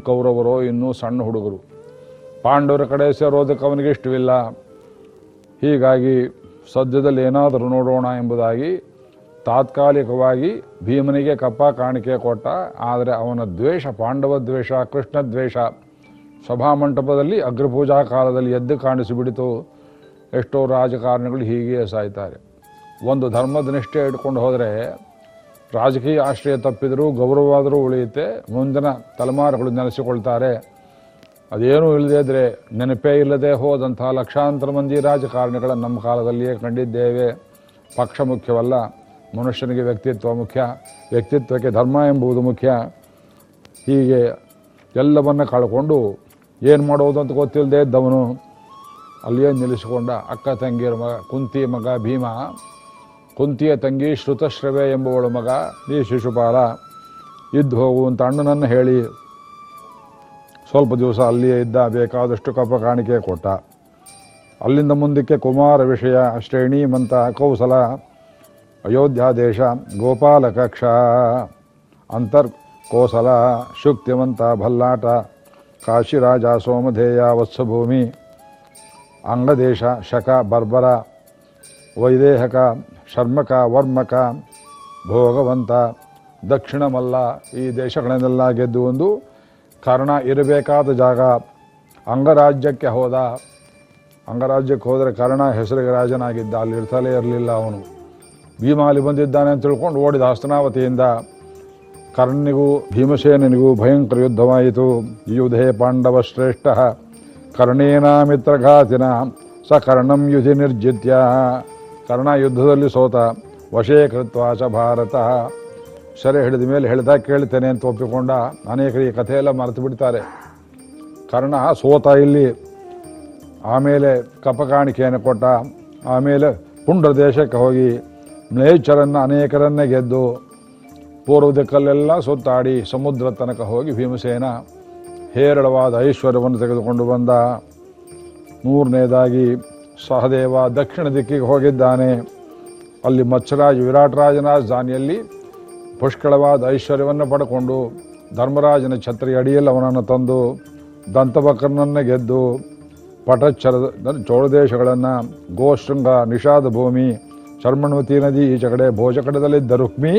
ಕೌರವರು ಇನ್ನೂ ಸಣ್ಣ ಹುಡುಗರು. ಪಾಂಡವರ ಕಡೆ ಸೇರೋದಕ್ಕೆ ಅವನಿಗೆ ಇಷ್ಟವಿಲ್ಲ. ಹೀಗಾಗಿ ಸದ್ಯದಲ್ಲಿ ಏನಾದರೂ ನೋಡೋಣ ಎಂಬುದಾಗಿ ತಾತ್ಕಾಲಿಕವಾಗಿ ಭೀಮನಿಗೆ ಕಪ್ಪ ಕಾಣಿಕೆ ಕೊಟ್ಟ, ಆದರೆ ಅವನ ದ್ವೇಷ, ಪಾಂಡವ ದ್ವೇಷ, ಕೃಷ್ಣ ದ್ವೇಷ ಸಭಾಮಂಟಪದಲ್ಲಿ ಅಗ್ರಪೂಜಾ ಕಾಲದಲ್ಲಿ ಎದ್ದು ಕಾಣಿಸಿಬಿಡಿತು. ಎಷ್ಟೋ ರಾಜಕಾರಣಿಗಳು ಹೀಗೆ ಸಾಯ್ತಾರೆ. ಒಂದು ಧರ್ಮದ ನಿಷ್ಠೆ ಇಟ್ಕೊಂಡು ಹೋದರೆ ರಾಜಕೀಯ ಆಶ್ರಯ ತಪ್ಪಿದರೂ ಗೌರವವಾದರೂ ಉಳಿಯುತ್ತೆ, ಮುಂದಿನ ತಲೆಮಾರುಗಳು ನೆಲೆಸಿಕೊಳ್ತಾರೆ. ಅದೇನೂ ಇಲ್ಲದೇ ಇದ್ದರೆ ನೆನಪೇ ಇಲ್ಲದೆ ಹೋದಂಥ ಲಕ್ಷಾಂತರ ಮಂದಿ ರಾಜಕಾರಣಿಗಳನ್ನು ನಮ್ಮ ಕಾಲದಲ್ಲಿಯೇ ಕಂಡಿದ್ದೇವೆ. ಪಕ್ಷ ಮುಖ್ಯವಲ್ಲ. ಮನುಷ್ಯನಿಗೆ ವ್ಯಕ್ತಿತ್ವ ಮುಖ್ಯ. ವ್ಯಕ್ತಿತ್ವಕ್ಕೆ ಧರ್ಮ ಎಂಬುದು ಮುಖ್ಯ. ಹೀಗೆ ಎಲ್ಲವನ್ನು ಕಳ್ಕೊಂಡು ಏನು ಮಾಡೋದು ಅಂತ ಗೊತ್ತಿಲ್ಲದೆ ಇದ್ದವನು ಅಲ್ಲಿಯೇ ನಿಲ್ಲಿಸಿಕೊಂಡ ಅಕ್ಕ ತಂಗಿಯರ ಮಗ, ಕುಂತಿ ಮಗ ಭೀಮ. ಕುಂತಿಯ ತಂಗಿ ಶ್ರುತಶ್ರವೆ ಎಂಬುವಳು ಮಗ ಈ ಶಿಶುಪಾಲ. ಇದ್ದು ಹೋಗುವಂತ ಅಣ್ಣನನ್ನು ಹೇಳಿ ಸ್ವಲ್ಪ ದಿವಸ ಅಲ್ಲಿಯೇ ಇದ್ದ ಬೇಕಾದಷ್ಟು ಕಪ ಕಾಣಿಕೆ ಕೊಟ್ಟ. ಅಲ್ಲಿಂದ ಮುಂದಕ್ಕೆ ಕುಮಾರ ವಿಷಯ ಶ್ರೇಣಿ ಮಂತ ಕೌಸಲ ಅಯೋಧ್ಯಾದೇಶ, ಗೋಪಾಲಕಕ್ಷ ಅಂತರ್ ಕೋಸಲ ಶುಕ್ತಿವಂತ ಭಲ್ಲಾಟ, ಕಾಶಿರಾಜ, ಸೋಮಧೇಯ, ವತ್ಸಭೂಮಿ ಅಂಗದೇಶ ಶಕ, ಬರ್ಬರ, ವೈದೇಹಕ, ಶರ್ಮಕ, ವರ್ಮಕ, ಭೋಗವಂತ, ದಕ್ಷಿಣ ಮಲ್ಲ ಈ ದೇಶಗಳನ್ನೆಲ್ಲ ಗೆದ್ದು ಒಂದು ಕಾರಣ ಇರಬೇಕಾದ ಜಾಗ ಅಂಗರಾಜ್ಯಕ್ಕೆ ಹೋದ. ಅಂಗರಾಜ್ಯಕ್ಕೆ ಹೋದರೆ ಕರ್ಣ ಹೆಸರಿಗೆ ರಾಜನಾಗಿದ್ದ. ಅಲ್ಲಿ ಇರಲಿಲ್ಲ ಅವನು. ಭೀಮ ಬಂದಿದ್ದಾನೆ ಅಂತ ತಿಳ್ಕೊಂಡು ಓಡಿದ ಹಸ್ತನಾವತಿಯಿಂದ ಕರ್ಣಿಗೂ ಭೀಮಸೇನಿಗೂ ಭಯಂಕರ ಯುದ್ಧವಾಯಿತು. ಯುಧೇ ಪಾಂಡವ ಶ್ರೇಷ್ಠ, ಕರ್ಣೇನ ಮಿತ್ರಘಾತಿನ ಸ ಕರ್ಣಂ ಯುಧಿ ನಿರ್ಜಿತ್ಯ. ಕರ್ಣ ಯುದ್ಧದಲ್ಲಿ ಸೋತ ವಶೇ ಕೃತ್ವ ಚ ಭಾರತ. ಸರಿ ಹಿಡಿದ ಮೇಲೆ ಹೇಳ್ದ ಕೇಳ್ತೇನೆ ಅಂತ ಒಪ್ಪಿಕೊಂಡ ಅನೇಕರು ಈ ಕಥೆಯೆಲ್ಲ ಮರೆತು ಬಿಡ್ತಾರೆ. ಕರ್ಣ ಸೋತ ಇಲ್ಲಿ ಆಮೇಲೆ ಕಪಕಾಣಿಕೆಯನ್ನು ಕೊಟ್ಟ, ಆಮೇಲೆ ಪುಂಡ್ರ ದೇಶಕ್ಕೆ ಹೋಗಿ ಮ್ಲೇಚ್ಛರನ್ನು ಅನೇಕರನ್ನೇ ಗೆದ್ದು ಪೂರ್ವ ದಿಕ್ಕಲ್ಲೆಲ್ಲ ಸುತ್ತಾಡಿ ಸಮುದ್ರ ತನಕ ಹೋಗಿ ಭೀಮಸೇನ ಹೇರಳವಾದ ಐಶ್ವರ್ಯವನ್ನು ತೆಗೆದುಕೊಂಡು ಬಂದ. ಮೂರನೇದಾಗಿ ಸಹದೇವ ದಕ್ಷಿಣ ದಿಕ್ಕಿಗೆ ಹೋಗಿದ್ದಾನೆ. ಅಲ್ಲಿ ಮತ್ಸ್ಯರಾಜ ವಿರಾಟರಾಜನ ರಾಜಧಾನಿಯಲ್ಲಿ ಪುಷ್ಕಳವಾದ ಐಶ್ವರ್ಯವನ್ನು ಪಡ್ಕೊಂಡು ಧರ್ಮರಾಜನ ಛತ್ರಿ ಅಡಿಯಲ್ಲಿ ಅವನನ್ನು ತಂದು ದಂತಬಕರನನ್ನು ಗೆದ್ದು ಪಟಚ್ಛರದ ಚೋಳದೇಶಗಳನ್ನು ಗೋಶೃಂಗ ನಿಷಾದ ಭೂಮಿ ಶರ್ಮಣ್ವತಿ ನದಿ ಈಚೆ ಕಡೆ ಭೋಜಕಡದಲ್ಲಿದ್ದ ರುಕ್ಮಿ,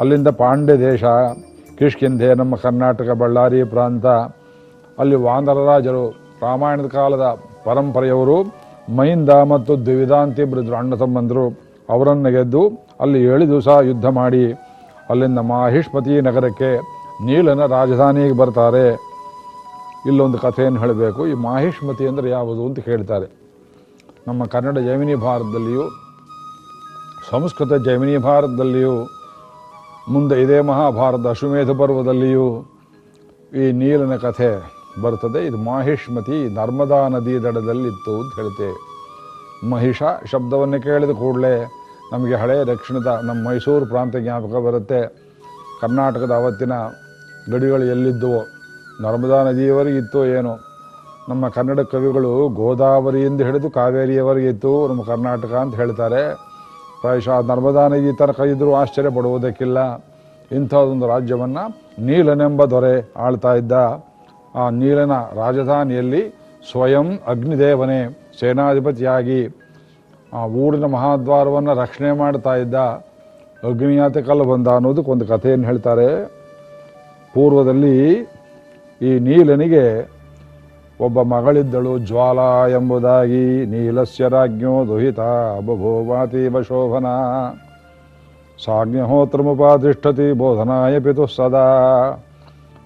ಅಲ್ಲಿಂದ ಪಾಂಡ್ಯ ದೇಶ ಕಿಷ್ಕಿಂಧೆ ನಮ್ಮ ಕರ್ನಾಟಕ ಬಳ್ಳಾರಿ ಪ್ರಾಂತ. ಅಲ್ಲಿ ವಾನರರಾಜರು ರಾಮಾಯಣದ ಕಾಲದ ಪರಂಪರೆಯವರು, ಮೈಂದ ಮತ್ತು ದ್ವಿವಿಧಾಂತಿ ಇಬ್ಬರಿದ್ರು ಅಣ್ಣ ತಮ್ಮಂದರು. ಅವರನ್ನು ಗೆದ್ದು ಅಲ್ಲಿ ಏಳು ದಿವಸ ಯುದ್ಧ ಮಾಡಿ, ಅಲ್ಲಿಂದ ಮಾಹಿಷ್ಮತಿ ನಗರಕ್ಕೆ ನೀಲನ ರಾಜಧಾನಿಗೆ ಬರ್ತಾರೆ. ಇಲ್ಲೊಂದು ಕಥೆಯನ್ನು ಹೇಳಬೇಕು, ಈ ಮಾಹಿಷ್ಮತಿ ಅಂದರೆ ಯಾವುದು ಅಂತ ಕೇಳ್ತಾರೆ. ನಮ್ಮ ಕನ್ನಡ ಜೈಮಿನಿ ಭಾರತದಲ್ಲಿಯೂ ಸಂಸ್ಕೃತ ಜೈಮಿನಿ ಭಾರತದಲ್ಲಿಯೂ, ಮುಂದೆ ಇದೇ ಮಹಾಭಾರತ ಅಶ್ವಮೇಧ ಪರ್ವದಲ್ಲಿಯೂ ಈ ನೀಲನ ಕಥೆ ಬರ್ತದೆ ಇದು ಮಾಹಿಷ್ಮತಿ ನರ್ಮದಾ ನದಿ ದಡದಲ್ಲಿತ್ತು ಅಂತ ಹೇಳ್ತೇವೆ ಮಹಿಷ ಶಬ್ದವನ್ನು ಕೇಳಿದ ಕೂಡಲೇ ನಮಗೆ ಹಳೆಯ ದಕ್ಷಿಣದ ನಮ್ಮ ಮೈಸೂರು ಪ್ರಾಂತ ಜ್ಞಾಪಕ ಬರುತ್ತೆ. ಕರ್ನಾಟಕದ ಅವತ್ತಿನ ಗಡಿಗಳು ಎಲ್ಲಿದ್ದವು, ನರ್ಮದಾ ನದಿಯವರೆಗೆ ಇತ್ತೋ ಏನೋ. ನಮ್ಮ ಕನ್ನಡ ಕವಿಗಳು ಗೋದಾವರಿಯಿಂದ ಹಿಡಿದು ಕಾವೇರಿಯವರೆಗೆ ಇತ್ತು, ನಮ್ಮ ಕರ್ನಾಟಕ ಅಂತ ಹೇಳ್ತಾರೆ. ಪ್ರಾಯಶಃ ನರ್ಮದಾ ನದಿ ತನಕ ಇದ್ದರೂ ಆಶ್ಚರ್ಯ ಪಡುವುದಕ್ಕಿಲ್ಲ. ಇಂಥದೊಂದು ರಾಜ್ಯವನ್ನು ನೀಲನೆಂಬ ದೊರೆ ಆಳ್ತಾ ಇದ್ದ. ಆ ನೀಲನ ರಾಜಧಾನಿಯಲ್ಲಿ ಸ್ವಯಂ ಅಗ್ನಿದೇವನೇ ಸೇನಾಧಿಪತಿಯಾಗಿ ಆ ಊರಿನ ಮಹಾದ್ವಾರವನ್ನು ರಕ್ಷಣೆ ಮಾಡ್ತಾ ಇದ್ದ. ಅಗ್ನಿಯಾತ ಕಲ್ಲು ಬಂದ ಅನ್ನೋದಕ್ಕೊಂದು ಕಥೆಯನ್ನು ಹೇಳ್ತಾರೆ. ಪೂರ್ವದಲ್ಲಿ ಈ ನೀಲನಿಗೆ ಒಬ್ಬ ಮಗಳಿದ್ದಳು ಜ್ವಾಲ ಎಂಬುದಾಗಿ ನೀಲಸ್ಯ ರಾಜ್ಞೋ ದುಹಿತ ಬಭೂವಾತೀವ ಶೋಭನ ಸಾಗ್ನಿಹೋತ್ರಮುಪಾತಿಷ್ಠತಿ ಬೋಧನಾಯ ಪಿತು ಸದಾ.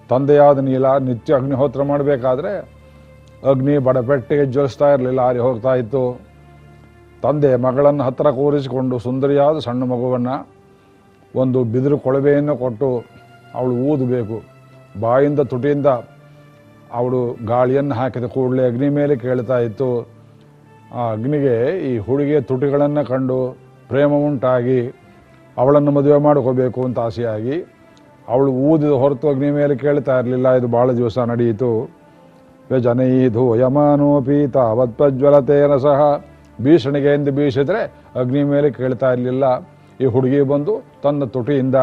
ತಂದೆಯಾದ ನೀಲ ನಿತ್ಯ ಅಗ್ನಿಹೋತ್ರ ಮಾಡಬೇಕಾದ್ರೆ ಅಗ್ನಿ ಬಡಪೆಟ್ಟಿಗೆ ಜ್ವಲಿಸ್ತಾ ಇರಲಿಲ್ಲ, ಆರಿ ಹೋಗ್ತಾ ಇತ್ತು. ತಂದೆ ಮಗಳನ್ನು ಹತ್ತಿರ ಕೂರಿಸಿಕೊಂಡು ಸುಂದರಿಯಾದ ಸಣ್ಣ ಮಗುವನ್ನು ಒಂದು ಬಿದಿರು ಕೊಳವೆಯನ್ನು ಕೊಟ್ಟು ಅವಳು ಊದಬೇಕು. ಬಾಯಿಂದ ತುಟಿಯಿಂದ ಅವಳು ಗಾಳಿಯನ್ನು ಹಾಕಿದ ಕೂಡಲೇ ಅಗ್ನಿ ಮೇಲೆ ಕೇಳ್ತಾ ಇತ್ತು. ಆ ಅಗ್ನಿಗೆ ಈ ಹುಡುಗಿಯ ತುಟಿಗಳನ್ನು ಕಂಡು ಪ್ರೇಮ ಉಂಟಾಗಿ ಅವಳನ್ನು ಮದುವೆ ಮಾಡ್ಕೋಬೇಕು ಅಂತ ಆಸೆಯಾಗಿ ಅವಳು ಊದಿದ ಹೊರತು ಅಗ್ನಿ ಮೇಲೆ ಕೇಳ್ತಾ ಇರಲಿಲ್ಲ. ಇದು ಭಾಳ ದಿವಸ ನಡೆಯಿತು. ವ್ಯಜನೈಧು ಯಮಾನೋಪಿ ತಾವತ್ ಪ್ರಜ್ವಲತೇನ ಸಹ. ಭೀಷಣಿಗೆಯಿಂದ ಬೀಸಿದ್ರೆ ಅಗ್ನಿ ಮೇಲೆ ಕೇಳ್ತಾ ಇರಲಿಲ್ಲ. ಈ ಹುಡುಗಿ ಬಂದು ತನ್ನ ತುಟಿಯಿಂದ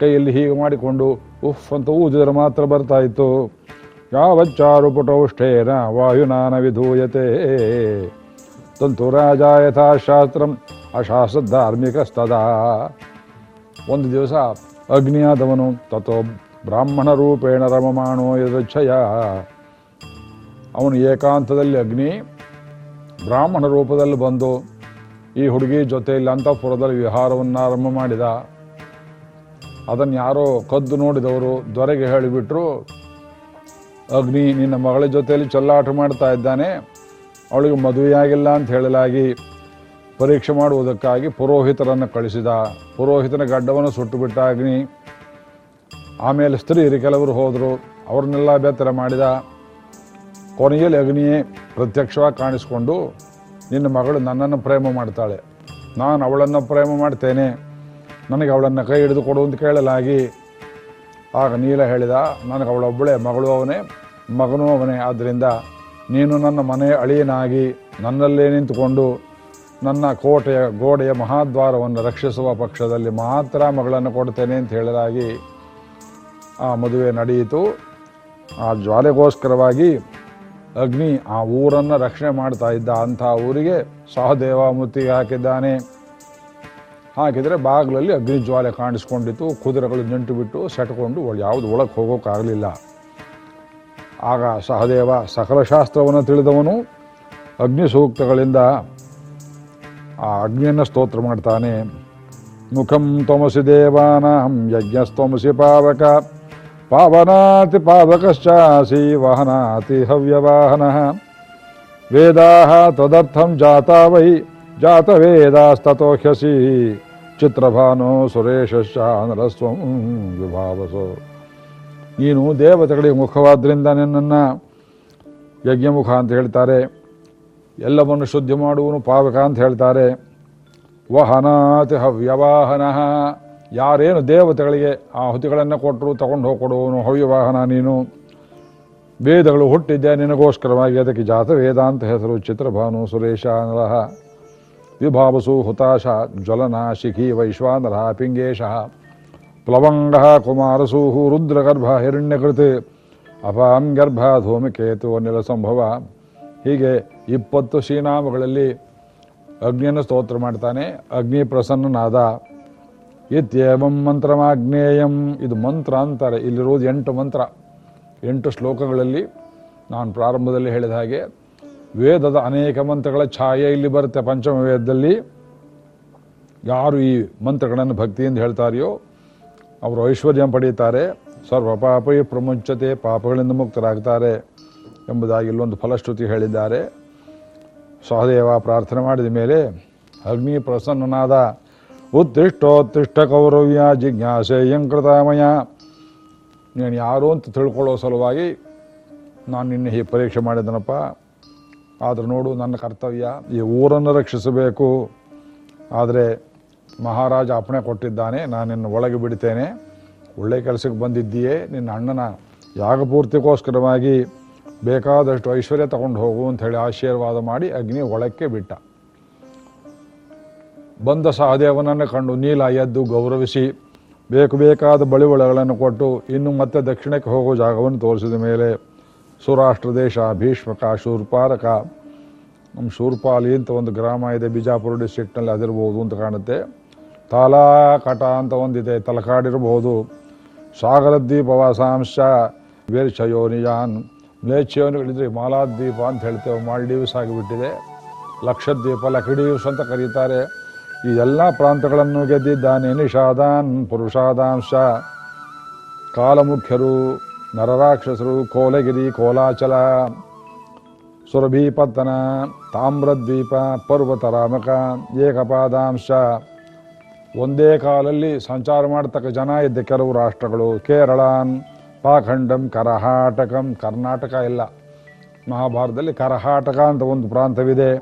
ಕೈಯಲ್ಲಿ ಹೀಗೆ ಮಾಡಿಕೊಂಡು ಉಫ್ ಅಂತ ಊದಿದ್ರೆ ಮಾತ್ರ ಬರ್ತಾ ಇತ್ತು. ಯಾವಚ್ಚಾರು वायुना ವಾಯುನಾನ ವಿಧೂಯತೆ ತಂತು ರಾಜ ಯಥಾಶಾಸ್ತ್ರಂ ಅಶಾಸ್ತ್ರಧಾರ್ಮಿಕಸ್ತದ ಒಂದು ದಿವಸ ಅಗ್ನಿಯಾದವನು ತಥೋ ಬ್ರಾಹ್ಮಣ ರೂಪೇಣ ರಮಮಾಣೋ ಯದಚ್ಛಯ. ಅವನು ಏಕಾಂತದಲ್ಲಿ ಅಗ್ನಿ, ಬ್ರಾಹ್ಮಣ ರೂಪದಲ್ಲಿ ಬಂದು ಈ ಹುಡುಗಿ ಜೊತೆಯಲ್ಲಿ ಅಂತಃಪುರದಲ್ಲಿ ವಿಹಾರವನ್ನು ಆರಂಭ ಮಾಡಿದ. ಅದನ್ನು ಯಾರೋ ಕದ್ದು ನೋಡಿದವರು ದೊರೆಗೆ ಹೇಳಿಬಿಟ್ರು ಅಗ್ನಿ ನಿನ್ನ ಮಗಳ ಜೊತೆಯಲ್ಲಿ ಚಲ್ಲಾಟ ಮಾಡ್ತಾ ಇದ್ದಾನೆ. ಅವಳಿಗೆ ಮದುವೆಯಾಗಿಲ್ಲ ಅಂತ ಹೇಳಲಾಗಿ ಪರೀಕ್ಷೆ ಮಾಡುವುದಕ್ಕಾಗಿ ಪುರೋಹಿತರನ್ನು ಕಳಿಸಿದ. ಪುರೋಹಿತನ ಗಡ್ಡವನ್ನು ಸುಟ್ಟು ಬಿಟ್ಟ ಅಗ್ನಿ. ಆಮೇಲೆ ಸ್ತ್ರೀಯರು ಕೆಲವರು ಹೋದರು. ಅವ್ರನ್ನೆಲ್ಲ ಬೆತ್ತರ ಮಾಡಿದ. ಕೊನೆಯಲ್ಲಿ ಅಗ್ನಿಯೇ ಪ್ರತ್ಯಕ್ಷವಾಗಿ ಕಾಣಿಸ್ಕೊಂಡು ನಿನ್ನ ಮಗಳು ನನ್ನನ್ನು ಪ್ರೇಮ ಮಾಡ್ತಾಳೆ. ನಾನು ಅವಳನ್ನು ಪ್ರೇಮ ಮಾಡ್ತೇನೆ. ನನಗೆ ಅವಳನ್ನು ಕೈ ಹಿಡಿದು ಕೊಡು ಅಂತ ಕೇಳಲಾಗಿ ಆಗ ನೀಲ ಹೇಳಿದ, ನನಗೆ ಅವಳೊಬ್ಬಳೇ, ಮಗಳು ಅವನೇ. ಮಗನೂ ಅವನೇ. ಆದ್ದರಿಂದ ನೀನು ನನ್ನ ಮನೆ ಅಳಿಯನಾಗಿ ನನ್ನಲ್ಲೇ ನಿಂತುಕೊಂಡು ನನ್ನ ಕೋಟೆಯ ಗೋಡೆಯ ಮಹಾದ್ವಾರವನ್ನು ರಕ್ಷಿಸುವ ಪಕ್ಷದಲ್ಲಿ ಮಾತ್ರ ಮಗಳನ್ನು ಕೊಡ್ತೇನೆ ಅಂತ ಹೇಳಿದಾಗಿ ಆ ಮದುವೆ ನಡೆಯಿತು. ಆ ಜ್ವಾಲೆಗೋಸ್ಕರವಾಗಿ ಅಗ್ನಿ ಆ ಊರನ್ನು ರಕ್ಷಣೆ ಮಾಡ್ತಾ ಇದ್ದ ಅಂಥ ಊರಿಗೆ ಸಹದೇವ ಮುತ್ತಿಗೆ ಹಾಕಿದ್ದಾನೆ. ಹಾಕಿದರೆ ಬಾಗಿಲಲ್ಲಿ ಅಗ್ನಿ ಜ್ವಾಲೆ ಕಾಣಿಸ್ಕೊಂಡಿತ್ತು. ಕುದುರೆಗಳು ನಿಂಟು ಬಿಟ್ಟು ಸೆಟ್ಕೊಂಡು ಯಾವುದು ಒಳಗೆ ಹೋಗೋಕ್ಕಾಗಲಿಲ್ಲ ಆಗ ಸಹದೇವ ಸಕಲ ಶಾಸ್ತ್ರವನ್ನು ತಿಳಿದವನು ಅಗ್ನಿ ಸೂಕ್ತಗಳಿಂದ ಆ ಅಗ್ನಿಯನ್ನು ಸ್ತೋತ್ರ ಮಾಡ್ತಾನೆ. ಮುಖಂ ತ್ವಮಸಿ ದೇವಾನಾಂ ಯಜ್ಞಸ್ತಮಸಿ ಪಾವಕ, ಪಾವನಾತಿ ಪಾವಕಶ್ಚಾಸಿ ವಹನಾತಿ ಹವ್ಯವಾಹನ. ವೇದಾ ತದರ್ಥಂ ಜಾತಾ ವೈ ಜಾತವೇದಾಸ್ತತೋಹ್ಯಸಿ ಚಿತ್ರಭಾನೋ ಸುರೇಶಶ್ಚ ನರಸ್ವಂ ವಿಭಾವಸೋ. ನೀನು ದೇವತೆಗಳಿಗೆ ಮುಖವಾದ್ರಿಂದ ನಿನ್ನನ್ನು ಯಜ್ಞಮುಖ ಅಂತ ಹೇಳ್ತಾರೆ. ಎಲ್ಲವನ್ನು ಶುದ್ಧಿ ಮಾಡುವನು ಪಾವಕ ಅಂತ ಹೇಳ್ತಾರೆ. ವಹನಾತಿ ಹವ್ಯವಾಹನ. ಯಾರೇನು ದೇವತೆಗಳಿಗೆ ಆ ಹುತಿಗಳನ್ನು ಕೊಟ್ಟರು ತಗೊಂಡು ಹೋಗ್ಕೊಡುವನು ಹವ್ಯವಾಹನ ನೀನು. ವೇದಗಳು ಹುಟ್ಟಿದ್ದೆ ನಿನಗೋಸ್ಕರವಾಗಿ ಅದಕ್ಕೆ ಜಾತ ವೇದಾಂತ ಹೆಸರು ಚಿತ್ರಭಾನು ಸುರೇಶ ವಿಭಾವಸು ಹುತಾಶ ಜ್ವಲನ ಶಿಖಿ ವೈಶ್ವಾನರಹ ಪಿಂಗೇಶ. ಪ್ಲವಂಗ ಕುಮಾರಸೂಹು ರುದ್ರಗರ್ಭ ಹಿರಣ್ಯಕೃತಿ ಅಪಾಂ ಗರ್ಭ ಧೂಮಿಕೇತು ನಿಲ ಸಂಭವ ಹೀಗೆ ಇಪ್ಪತ್ತು ಶ್ರೀನಾಮಗಳಲ್ಲಿ ಅಗ್ನಿಯನ್ನು ಸ್ತೋತ್ರ ಮಾಡ್ತಾನೆ, ಅಗ್ನಿ ಪ್ರಸನ್ನನಾದ. ಇತ್ಯೇವಂ ಮಂತ್ರಮಾಗ್ನೇಯಂ ಇದು ಮಂತ್ರ ಅಂತಾರೆ ಇಲ್ಲಿರುವುದು ಎಂಟು ಮಂತ್ರ. ಎಂಟು ಶ್ಲೋಕಗಳಲ್ಲಿ ನಾನು ಪ್ರಾರಂಭದಲ್ಲಿ ಹೇಳಿದ ಹಾಗೆ, ವೇದದ ಅನೇಕ ಮಂತ್ರಗಳ ಛಾಯೆ ಇಲ್ಲಿ ಬರುತ್ತೆ ಪಂಚಮ ವೇದದಲ್ಲಿ ಯಾರು ಈ ಮಂತ್ರಗಳನ್ನು ಭಕ್ತಿಯಿಂದ ಹೇಳ್ತಾರೆಯೋ ಅವರು ಐಶ್ವರ್ಯ ಪಡೆಯುತ್ತಾರೆ. ಸರ್ವ ಪಾಪೈ ಪ್ರಮುಂಚತೆ ಪಾಪಗಳಿಂದ ಮುಕ್ತರಾಗ್ತಾರೆ ಎಂಬುದಾಗಿ ಇಲ್ಲೊಂದು ಫಲಶ್ರುತಿ ಹೇಳಿದ್ದಾರೆ. ಸಹದೇವ ಪ್ರಾರ್ಥನೆ ಮಾಡಿದ ಮೇಲೆ ಅಗ್ನಿ ಪ್ರಸನ್ನನಾದ ಉತ್ತಿಷ್ಟೋತ್ತಿಷ್ಟ ಕೌರವ್ಯ, ಜಿಜ್ಞಾಸೆ ಯಂಕೃತಾಮಯ, ನೀನು ಯಾರು ಅಂತ ತಿಳ್ಕೊಳ್ಳೋ ಸಲುವಾಗಿ ನಾನು ನಿನ್ನೆ ಈ ಪರೀಕ್ಷೆ ಮಾಡಿದನಪ್ಪ. ಆದರೆ ನೋಡು ನನ್ನ ಕರ್ತವ್ಯ, ಈ ಊರನ್ನು ರಕ್ಷಿಸಬೇಕು. ಆದರೆ ಮಹಾರಾಜ ಅಪ್ಪಣೆ ಕೊಟ್ಟಿದ್ದಾನೆ, ನಾನು ನಿನ್ನ ಒಳಗೆ ಬಿಡ್ತೇನೆ. ಒಳ್ಳೆ ಕೆಲಸಕ್ಕೆ ಬಂದಿದ್ದೀಯೇ, ನಿನ್ನ ಅಣ್ಣನ ಯಾಗಪೂರ್ತಿಗೋಸ್ಕರವಾಗಿ ಬೇಕಾದಷ್ಟು ಐಶ್ವರ್ಯ ತಗೊಂಡು ಹೋಗು ಅಂತ ಹೇಳಿ ಆಶೀರ್ವಾದ ಮಾಡಿ ಅಗ್ನಿ ಒಳಕ್ಕೆ ಬಿಟ್ಟ. ಬಂದ ಸಹದೇವನನ್ನು ಕಂಡು ನೀಲ ಎದ್ದು ಗೌರವಿಸಿ, ಬೇಕು ಬೇಕಾದ ಬಳಿವಳಗಳನ್ನು ಕೊಟ್ಟು ಇನ್ನು ಮತ್ತೆ ದಕ್ಷಿಣಕ್ಕೆ ಹೋಗೋ ಜಾಗವನ್ನು ತೋರಿಸಿದ ಮೇಲೆ, ಸುರಾಷ್ಟ್ರ ದೇಶ, ಭೀಷ್ಮಕ, ಶೂರ್ಪಾರಕ, ನಮ್ಮ ಶೂರ್ಪಾಲಿ ಅಂತ ಒಂದು ಗ್ರಾಮ ಇದೆ, ಬಿಜಾಪುರ ಡಿಸ್ಟ್ರಿಕ್ಟ್ನಲ್ಲಿ ಅದಿರ್ಬೋದು ಅಂತ ಕಾಣುತ್ತೆ. ತಾಲಾಕಟ ಅಂತ ಒಂದಿದೆ ತಲಕಾಡಿರಬಹುದು ಸಾಗರ ದ್ವೀಪವಾಸಾಂಶ ಮ್ಲೇಚ್ಛಯೋನಿಗಳಿದ್ರೆ ಮಾಲಾದ್ವೀಪ ಅಂತ ಹೇಳ್ತೇವೆ, ಮಾಲ್ಡೀವ್ಸ್ ಆಗಿಬಿಟ್ಟಿದೆ ಲಕ್ಷದ್ವೀಪ ಲಕ್ಷಡೀವ್ಸ್ ಅಂತ ಕರೀತಾರೆ. ಈ ಎಲ್ಲ ಪ್ರಾಂತಗಳನ್ನು ಗೆದ್ದಿದ್ದಾನೆ ನಿಷಾದಾನ್, ಪುರುಷಾದಾಂಶ. ಕಾಲಮುಖ್ಯರು, ನರರಾಕ್ಷಸರು, ಕೋಲಗಿರಿ, ಕೋಲಾಚಲ, ಸುರಭೀಪತ್ತನ, ತಾಮ್ರದ್ವೀಪ, ಪರ್ವತರಾಮಕ, ಏಕಪಾದಾಂಶ. ಒಂದೇ ಕಾಲಲ್ಲಿ ಸಂಚಾರ ಮಾಡ್ತಕ್ಕ ಜನ ಇದ್ದ ಕೆಲವು ರಾಷ್ಟ್ರಗಳು, ಕೇರಳಾನ್, ಪಾಖಂಡಂ, ಕರಹಾಟಕಂ, ಕರ್ನಾಟಕ ಇಲ್ಲ. ಮಹಾಭಾರತದಲ್ಲಿ ಕರಹಾಟಕ ಅಂತ ಒಂದು ಪ್ರಾಂತವಿದೆ.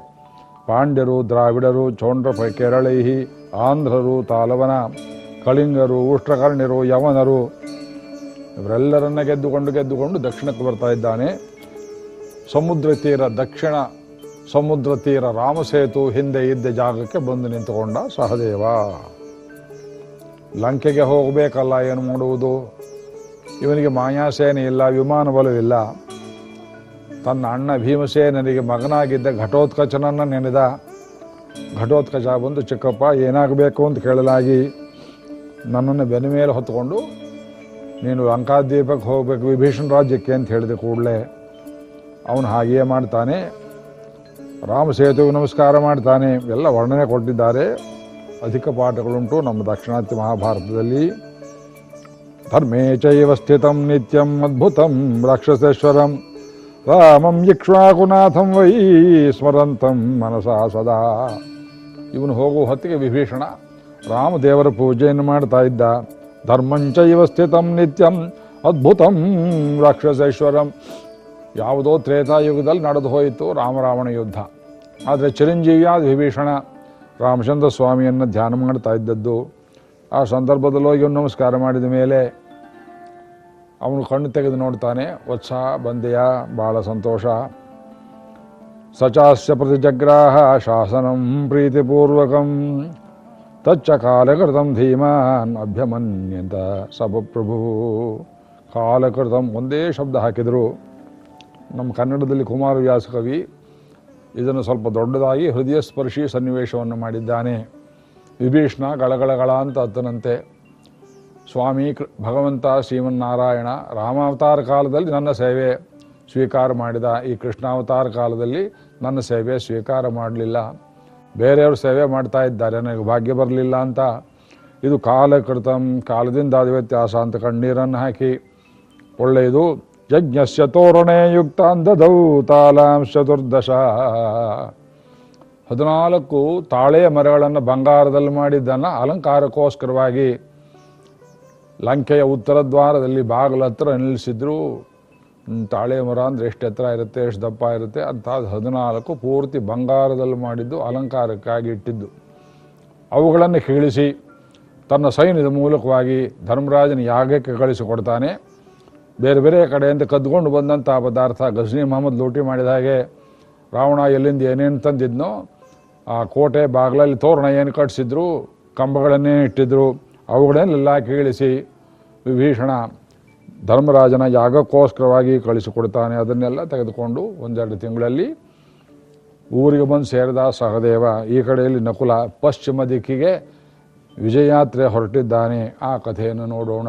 ಪಾಂಡ್ಯರು, ದ್ರಾವಿಡರು, ಚೋಂಡ್ರ ಕೇರಳೈಹಿ, ಆಂಧ್ರರು, ತಾಲವನ, ಕಳಿಂಗರು ಉಷ್ಟ್ರಕರ್ಣ್ಯರು ಯವನರು, ಇವರೆಲ್ಲರನ್ನ ಗೆದ್ದುಕೊಂಡು ಗೆದ್ದುಕೊಂಡು ದಕ್ಷಿಣಕ್ಕೆ ಬರ್ತಾ ಇದ್ದಾನೆ. ಸಮುದ್ರ ತೀರ ದಕ್ಷಿಣ, ಸಮುದ್ರ ತೀರ ರಾಮಸೇತು ಹಿಂದೆ ಇದ್ದ ಜಾಗಕ್ಕೆ ಬಂದು ನಿಂತುಕೊಂಡ ಸಹದೇವ. ಲಂಕೆಗೆ ಹೋಗಬೇಕಲ್ಲ, ಏನು ಮಾಡುವುದು? ಇವನಿಗೆ ಮಾಯಾಸೇನೆ ಇಲ್ಲ ವಿಮಾನ ಬಲವಿಲ್ಲ ತನ್ನ ಅಣ್ಣ ಭೀಮಸೇನನಿಗೆ ಮಗನಾಗಿದ್ದ ಘಟೋತ್ಕಚನನ್ನು ನೆನೆದ, ಘಟೋತ್ಕಚ ಬಂದು, ಚಿಕ್ಕಪ್ಪ, ಏನಾಗಬೇಕು? ಅಂತ ಕೇಳಲಾಗಿ ನನ್ನನ್ನು ಬೆನ್ನ ಮೇಲೆ ಹೊತ್ತುಕೊಂಡು ನೀನು ಲಂಕಾದ್ವೀಪಕ್ಕೆ ಹೋಗಬೇಕು, ವಿಭೀಷಣ ರಾಜ್ಯಕ್ಕೆ, ಅಂತ ಹೇಳಿದೆ ಕೂಡಲೇ ಅವನು ಹಾಗೆಯೇ ಮಾಡ್ತಾನೆ. ಸೇತುವೆ ನಮಸ್ಕಾರ ಮಾಡ್ತಾನೆ. ಎಲ್ಲ ವರ್ಣನೆ ಕೊಟ್ಟಿದ್ದಾರೆ. ಅಧಿಕ ಪಾಠಗಳುಂಟು. ನಮ್ಮ ದಕ್ಷಿಣಾತ್ಯ ಮಹಾಭಾರತದಲ್ಲಿ ಧರ್ಮೇ ಚೈವ ಸ್ಥಿತಂ ನಿತ್ಯಂ ಅದ್ಭುತಂ ರಾಕ್ಷಸೇಶ್ವರಂ. ರಾಮಂ ಇಕ್ಷ್ವಾಕುನಾಥಂ ವೈ ಸ್ಮರಂತಂ ಮನಸಾ ಸದಾ. ಇವನು ಹೋಗುವ ಹೊತ್ತಿಗೆ ವಿಭೀಷಣ ರಾಮದೇವರ ಪೂಜೆಯನ್ನು ಮಾಡ್ತಾ ಇದ್ದ. ಧರ್ಮಂಚೈವ ಸ್ಥಿತಂ ನಿತ್ಯಂ ಅದ್ಭುತಂ ರಾಕ್ಷಸೇಶ್ವರಂ. ಯಾವುದೋ ತ್ರೇತಾಯುಗದಲ್ಲಿ ನಡೆದು ಹೋಯಿತು ರಾಮರಾವಣ ಯುದ್ಧ. ಆದರೆ ಚಿರಂಜೀವಿಯಾದ ವಿಭೀಷಣ ರಾಮಚಂದ್ರ ಸ್ವಾಮಿಯನ್ನು ಧ್ಯಾನ ಮಾಡ್ತಾ ಇದ್ದದ್ದು. ಆ ಸಂದರ್ಭದಲ್ಲಿ ಹೋಗಿ ನಮಸ್ಕಾರ ಮಾಡಿದ ಮೇಲೆ ಅವನು ಕಣ್ಣು ತೆಗೆದು ನೋಡ್ತಾನೆ ಉತ್ಸಾಹ ಬಂದೆಯ? ಭಾಳ ಸಂತೋಷ. ಸಚಾಸ್ಯ ಪ್ರತಿಜಗ್ರಾಹ ಶಾಸನಂ ಪ್ರೀತಿಪೂರ್ವಕಂ. ತಚ್ಚ ಕಾಲಕೃತಂ ಧೀಮಾನ್ ಅಭ್ಯಮನ್ಯಂತ ಸಭಪ್ರಭು. ಕಾಲಕೃತಂ ಒಂದೇ ಶಬ್ದ ಹಾಕಿದರು. ನಮ್ಮ ಕನ್ನಡದಲ್ಲಿ ಕುಮಾರವ್ಯಾಸ ಕವಿ ಇದನ್ನು ಸ್ವಲ್ಪ ದೊಡ್ಡದಾಗಿ ಹೃದಯ ಸ್ಪರ್ಶಿ ಸನ್ನಿವೇಶವನ್ನು ಮಾಡಿದ್ದಾನೆ. ವಿಭೀಷಣ ಗಳಗಳಗಳ ಅಂತ ಹತ್ತನಂತೆ. ಸ್ವಾಮಿ ಕೃ- ಭಗವಂತ ಶ್ರೀಮನ್ನಾರಾಯಣ ರಾಮಾವತಾರ ಕಾಲದಲ್ಲಿ ನನ್ನ ಸೇವೆ ಸ್ವೀಕಾರ ಮಾಡಿದ. ಈ ಕೃಷ್ಣಾವತಾರ ಕಾಲದಲ್ಲಿ ನನ್ನ ಸೇವೆ ಸ್ವೀಕಾರ ಮಾಡಲಿಲ್ಲ. ಬೇರೆಯವರು ಸೇವೆ ಮಾಡ್ತಾ ಇದ್ದಾರೆ. ನನಗೆ ಭಾಗ್ಯ ಬರಲಿಲ್ಲ ಅಂತ. ಇದು ಕಾಲಕೃತಂ, ಕಾಲದಿಂದ ಅದು ವ್ಯತ್ಯಾಸ ಅಂತ ಕಣ್ಣೀರನ್ನು ಹಾಕಿ. ಒಳ್ಳೆಯದು. ಯಜ್ಞಸ್ಯ ತೋರಣೆ ಯುಕ್ತ ಅಂದದೌ ತಾಲಾಂಶ ಚತುರ್ದಶ ಹದಿನಾಲ್ಕು ತಾಳೆಯ ಮರಗಳನ್ನು ಬಂಗಾರದಲ್ಲಿ ಮಾಡಿದ್ದನ್ನು ಅಲಂಕಾರಕ್ಕೋಸ್ಕರವಾಗಿ ಲಂಕೆಯ ಉತ್ತರ ದ್ವಾರದಲ್ಲಿ ಬಾಗಿಲ ಹತ್ರ ನಿಲ್ಲಿಸಿದ್ರು. ತಾಳೆ ಮರ ಅಂದರೆ ಎಷ್ಟು ಎತ್ತರ ಇರುತ್ತೆ, ಎಷ್ಟು ದಪ್ಪ ಇರುತ್ತೆ ಅಂತ ಹದಿನಾಲ್ಕು ಪೂರ್ತಿ ಬಂಗಾರದಲ್ಲಿ ಮಾಡಿದ್ದು, ಅಲಂಕಾರಕ್ಕಾಗಿ ಇಟ್ಟಿದ್ದು. ಅವುಗಳನ್ನು ಕೀಳಿಸಿ ತನ್ನ ಸೈನ್ಯದ ಮೂಲಕವಾಗಿ ಧರ್ಮರಾಜನ ಯಾಗಕ್ಕೆ ಕಳಿಸಿಕೊಡ್ತಾನೆ. ಬೇರೆ ಬೇರೆ ಕಡೆಯಿಂದ ಕದ್ಕೊಂಡು ಬಂದಂಥ ಪದಾರ್ಥ ಗಜ್ನಿ ಮಹಮ್ಮದ್ ಲೂಟಿ ಮಾಡಿದ ಹಾಗೆ ರಾವಣ ಎಲ್ಲಿಂದ ಏನೇನು ತಂದಿದ್ನೋ ಆ ಕೋಟೆ ಬಾಗಿಲಲ್ಲಿ ತೋರಣ ಏನು ಕಟ್ಟಿಸಿದ್ರು ಕಂಬಗಳನ್ನೇ ಇಟ್ಟಿದ್ರು, ಅವುಗಳನ್ನೆಲ್ಲ ಕೀಳಿಸಿ ವಿಭೀಷಣ ಧರ್ಮರಾಜನ ಯಾಗಕ್ಕೋಸ್ಕರವಾಗಿ ಕಳಿಸಿಕೊಡ್ತಾನೆ. ಅದನ್ನೆಲ್ಲ ತೆಗೆದುಕೊಂಡು ಒಂದೆರಡು ತಿಂಗಳಲ್ಲಿ ಊರಿಗೆ ಬಂದು ಸೇರಿದ ಸಹದೇವ ಈ ಕಡೆಯಲ್ಲಿ ನಕುಲ ಪಶ್ಚಿಮ ದಿಕ್ಕಿಗೆ ವಿಜಯಾತ್ರೆ ಹೊರಟಿದ್ದಾನೆ. ಆ ಕಥೆಯನ್ನು ನೋಡೋಣ.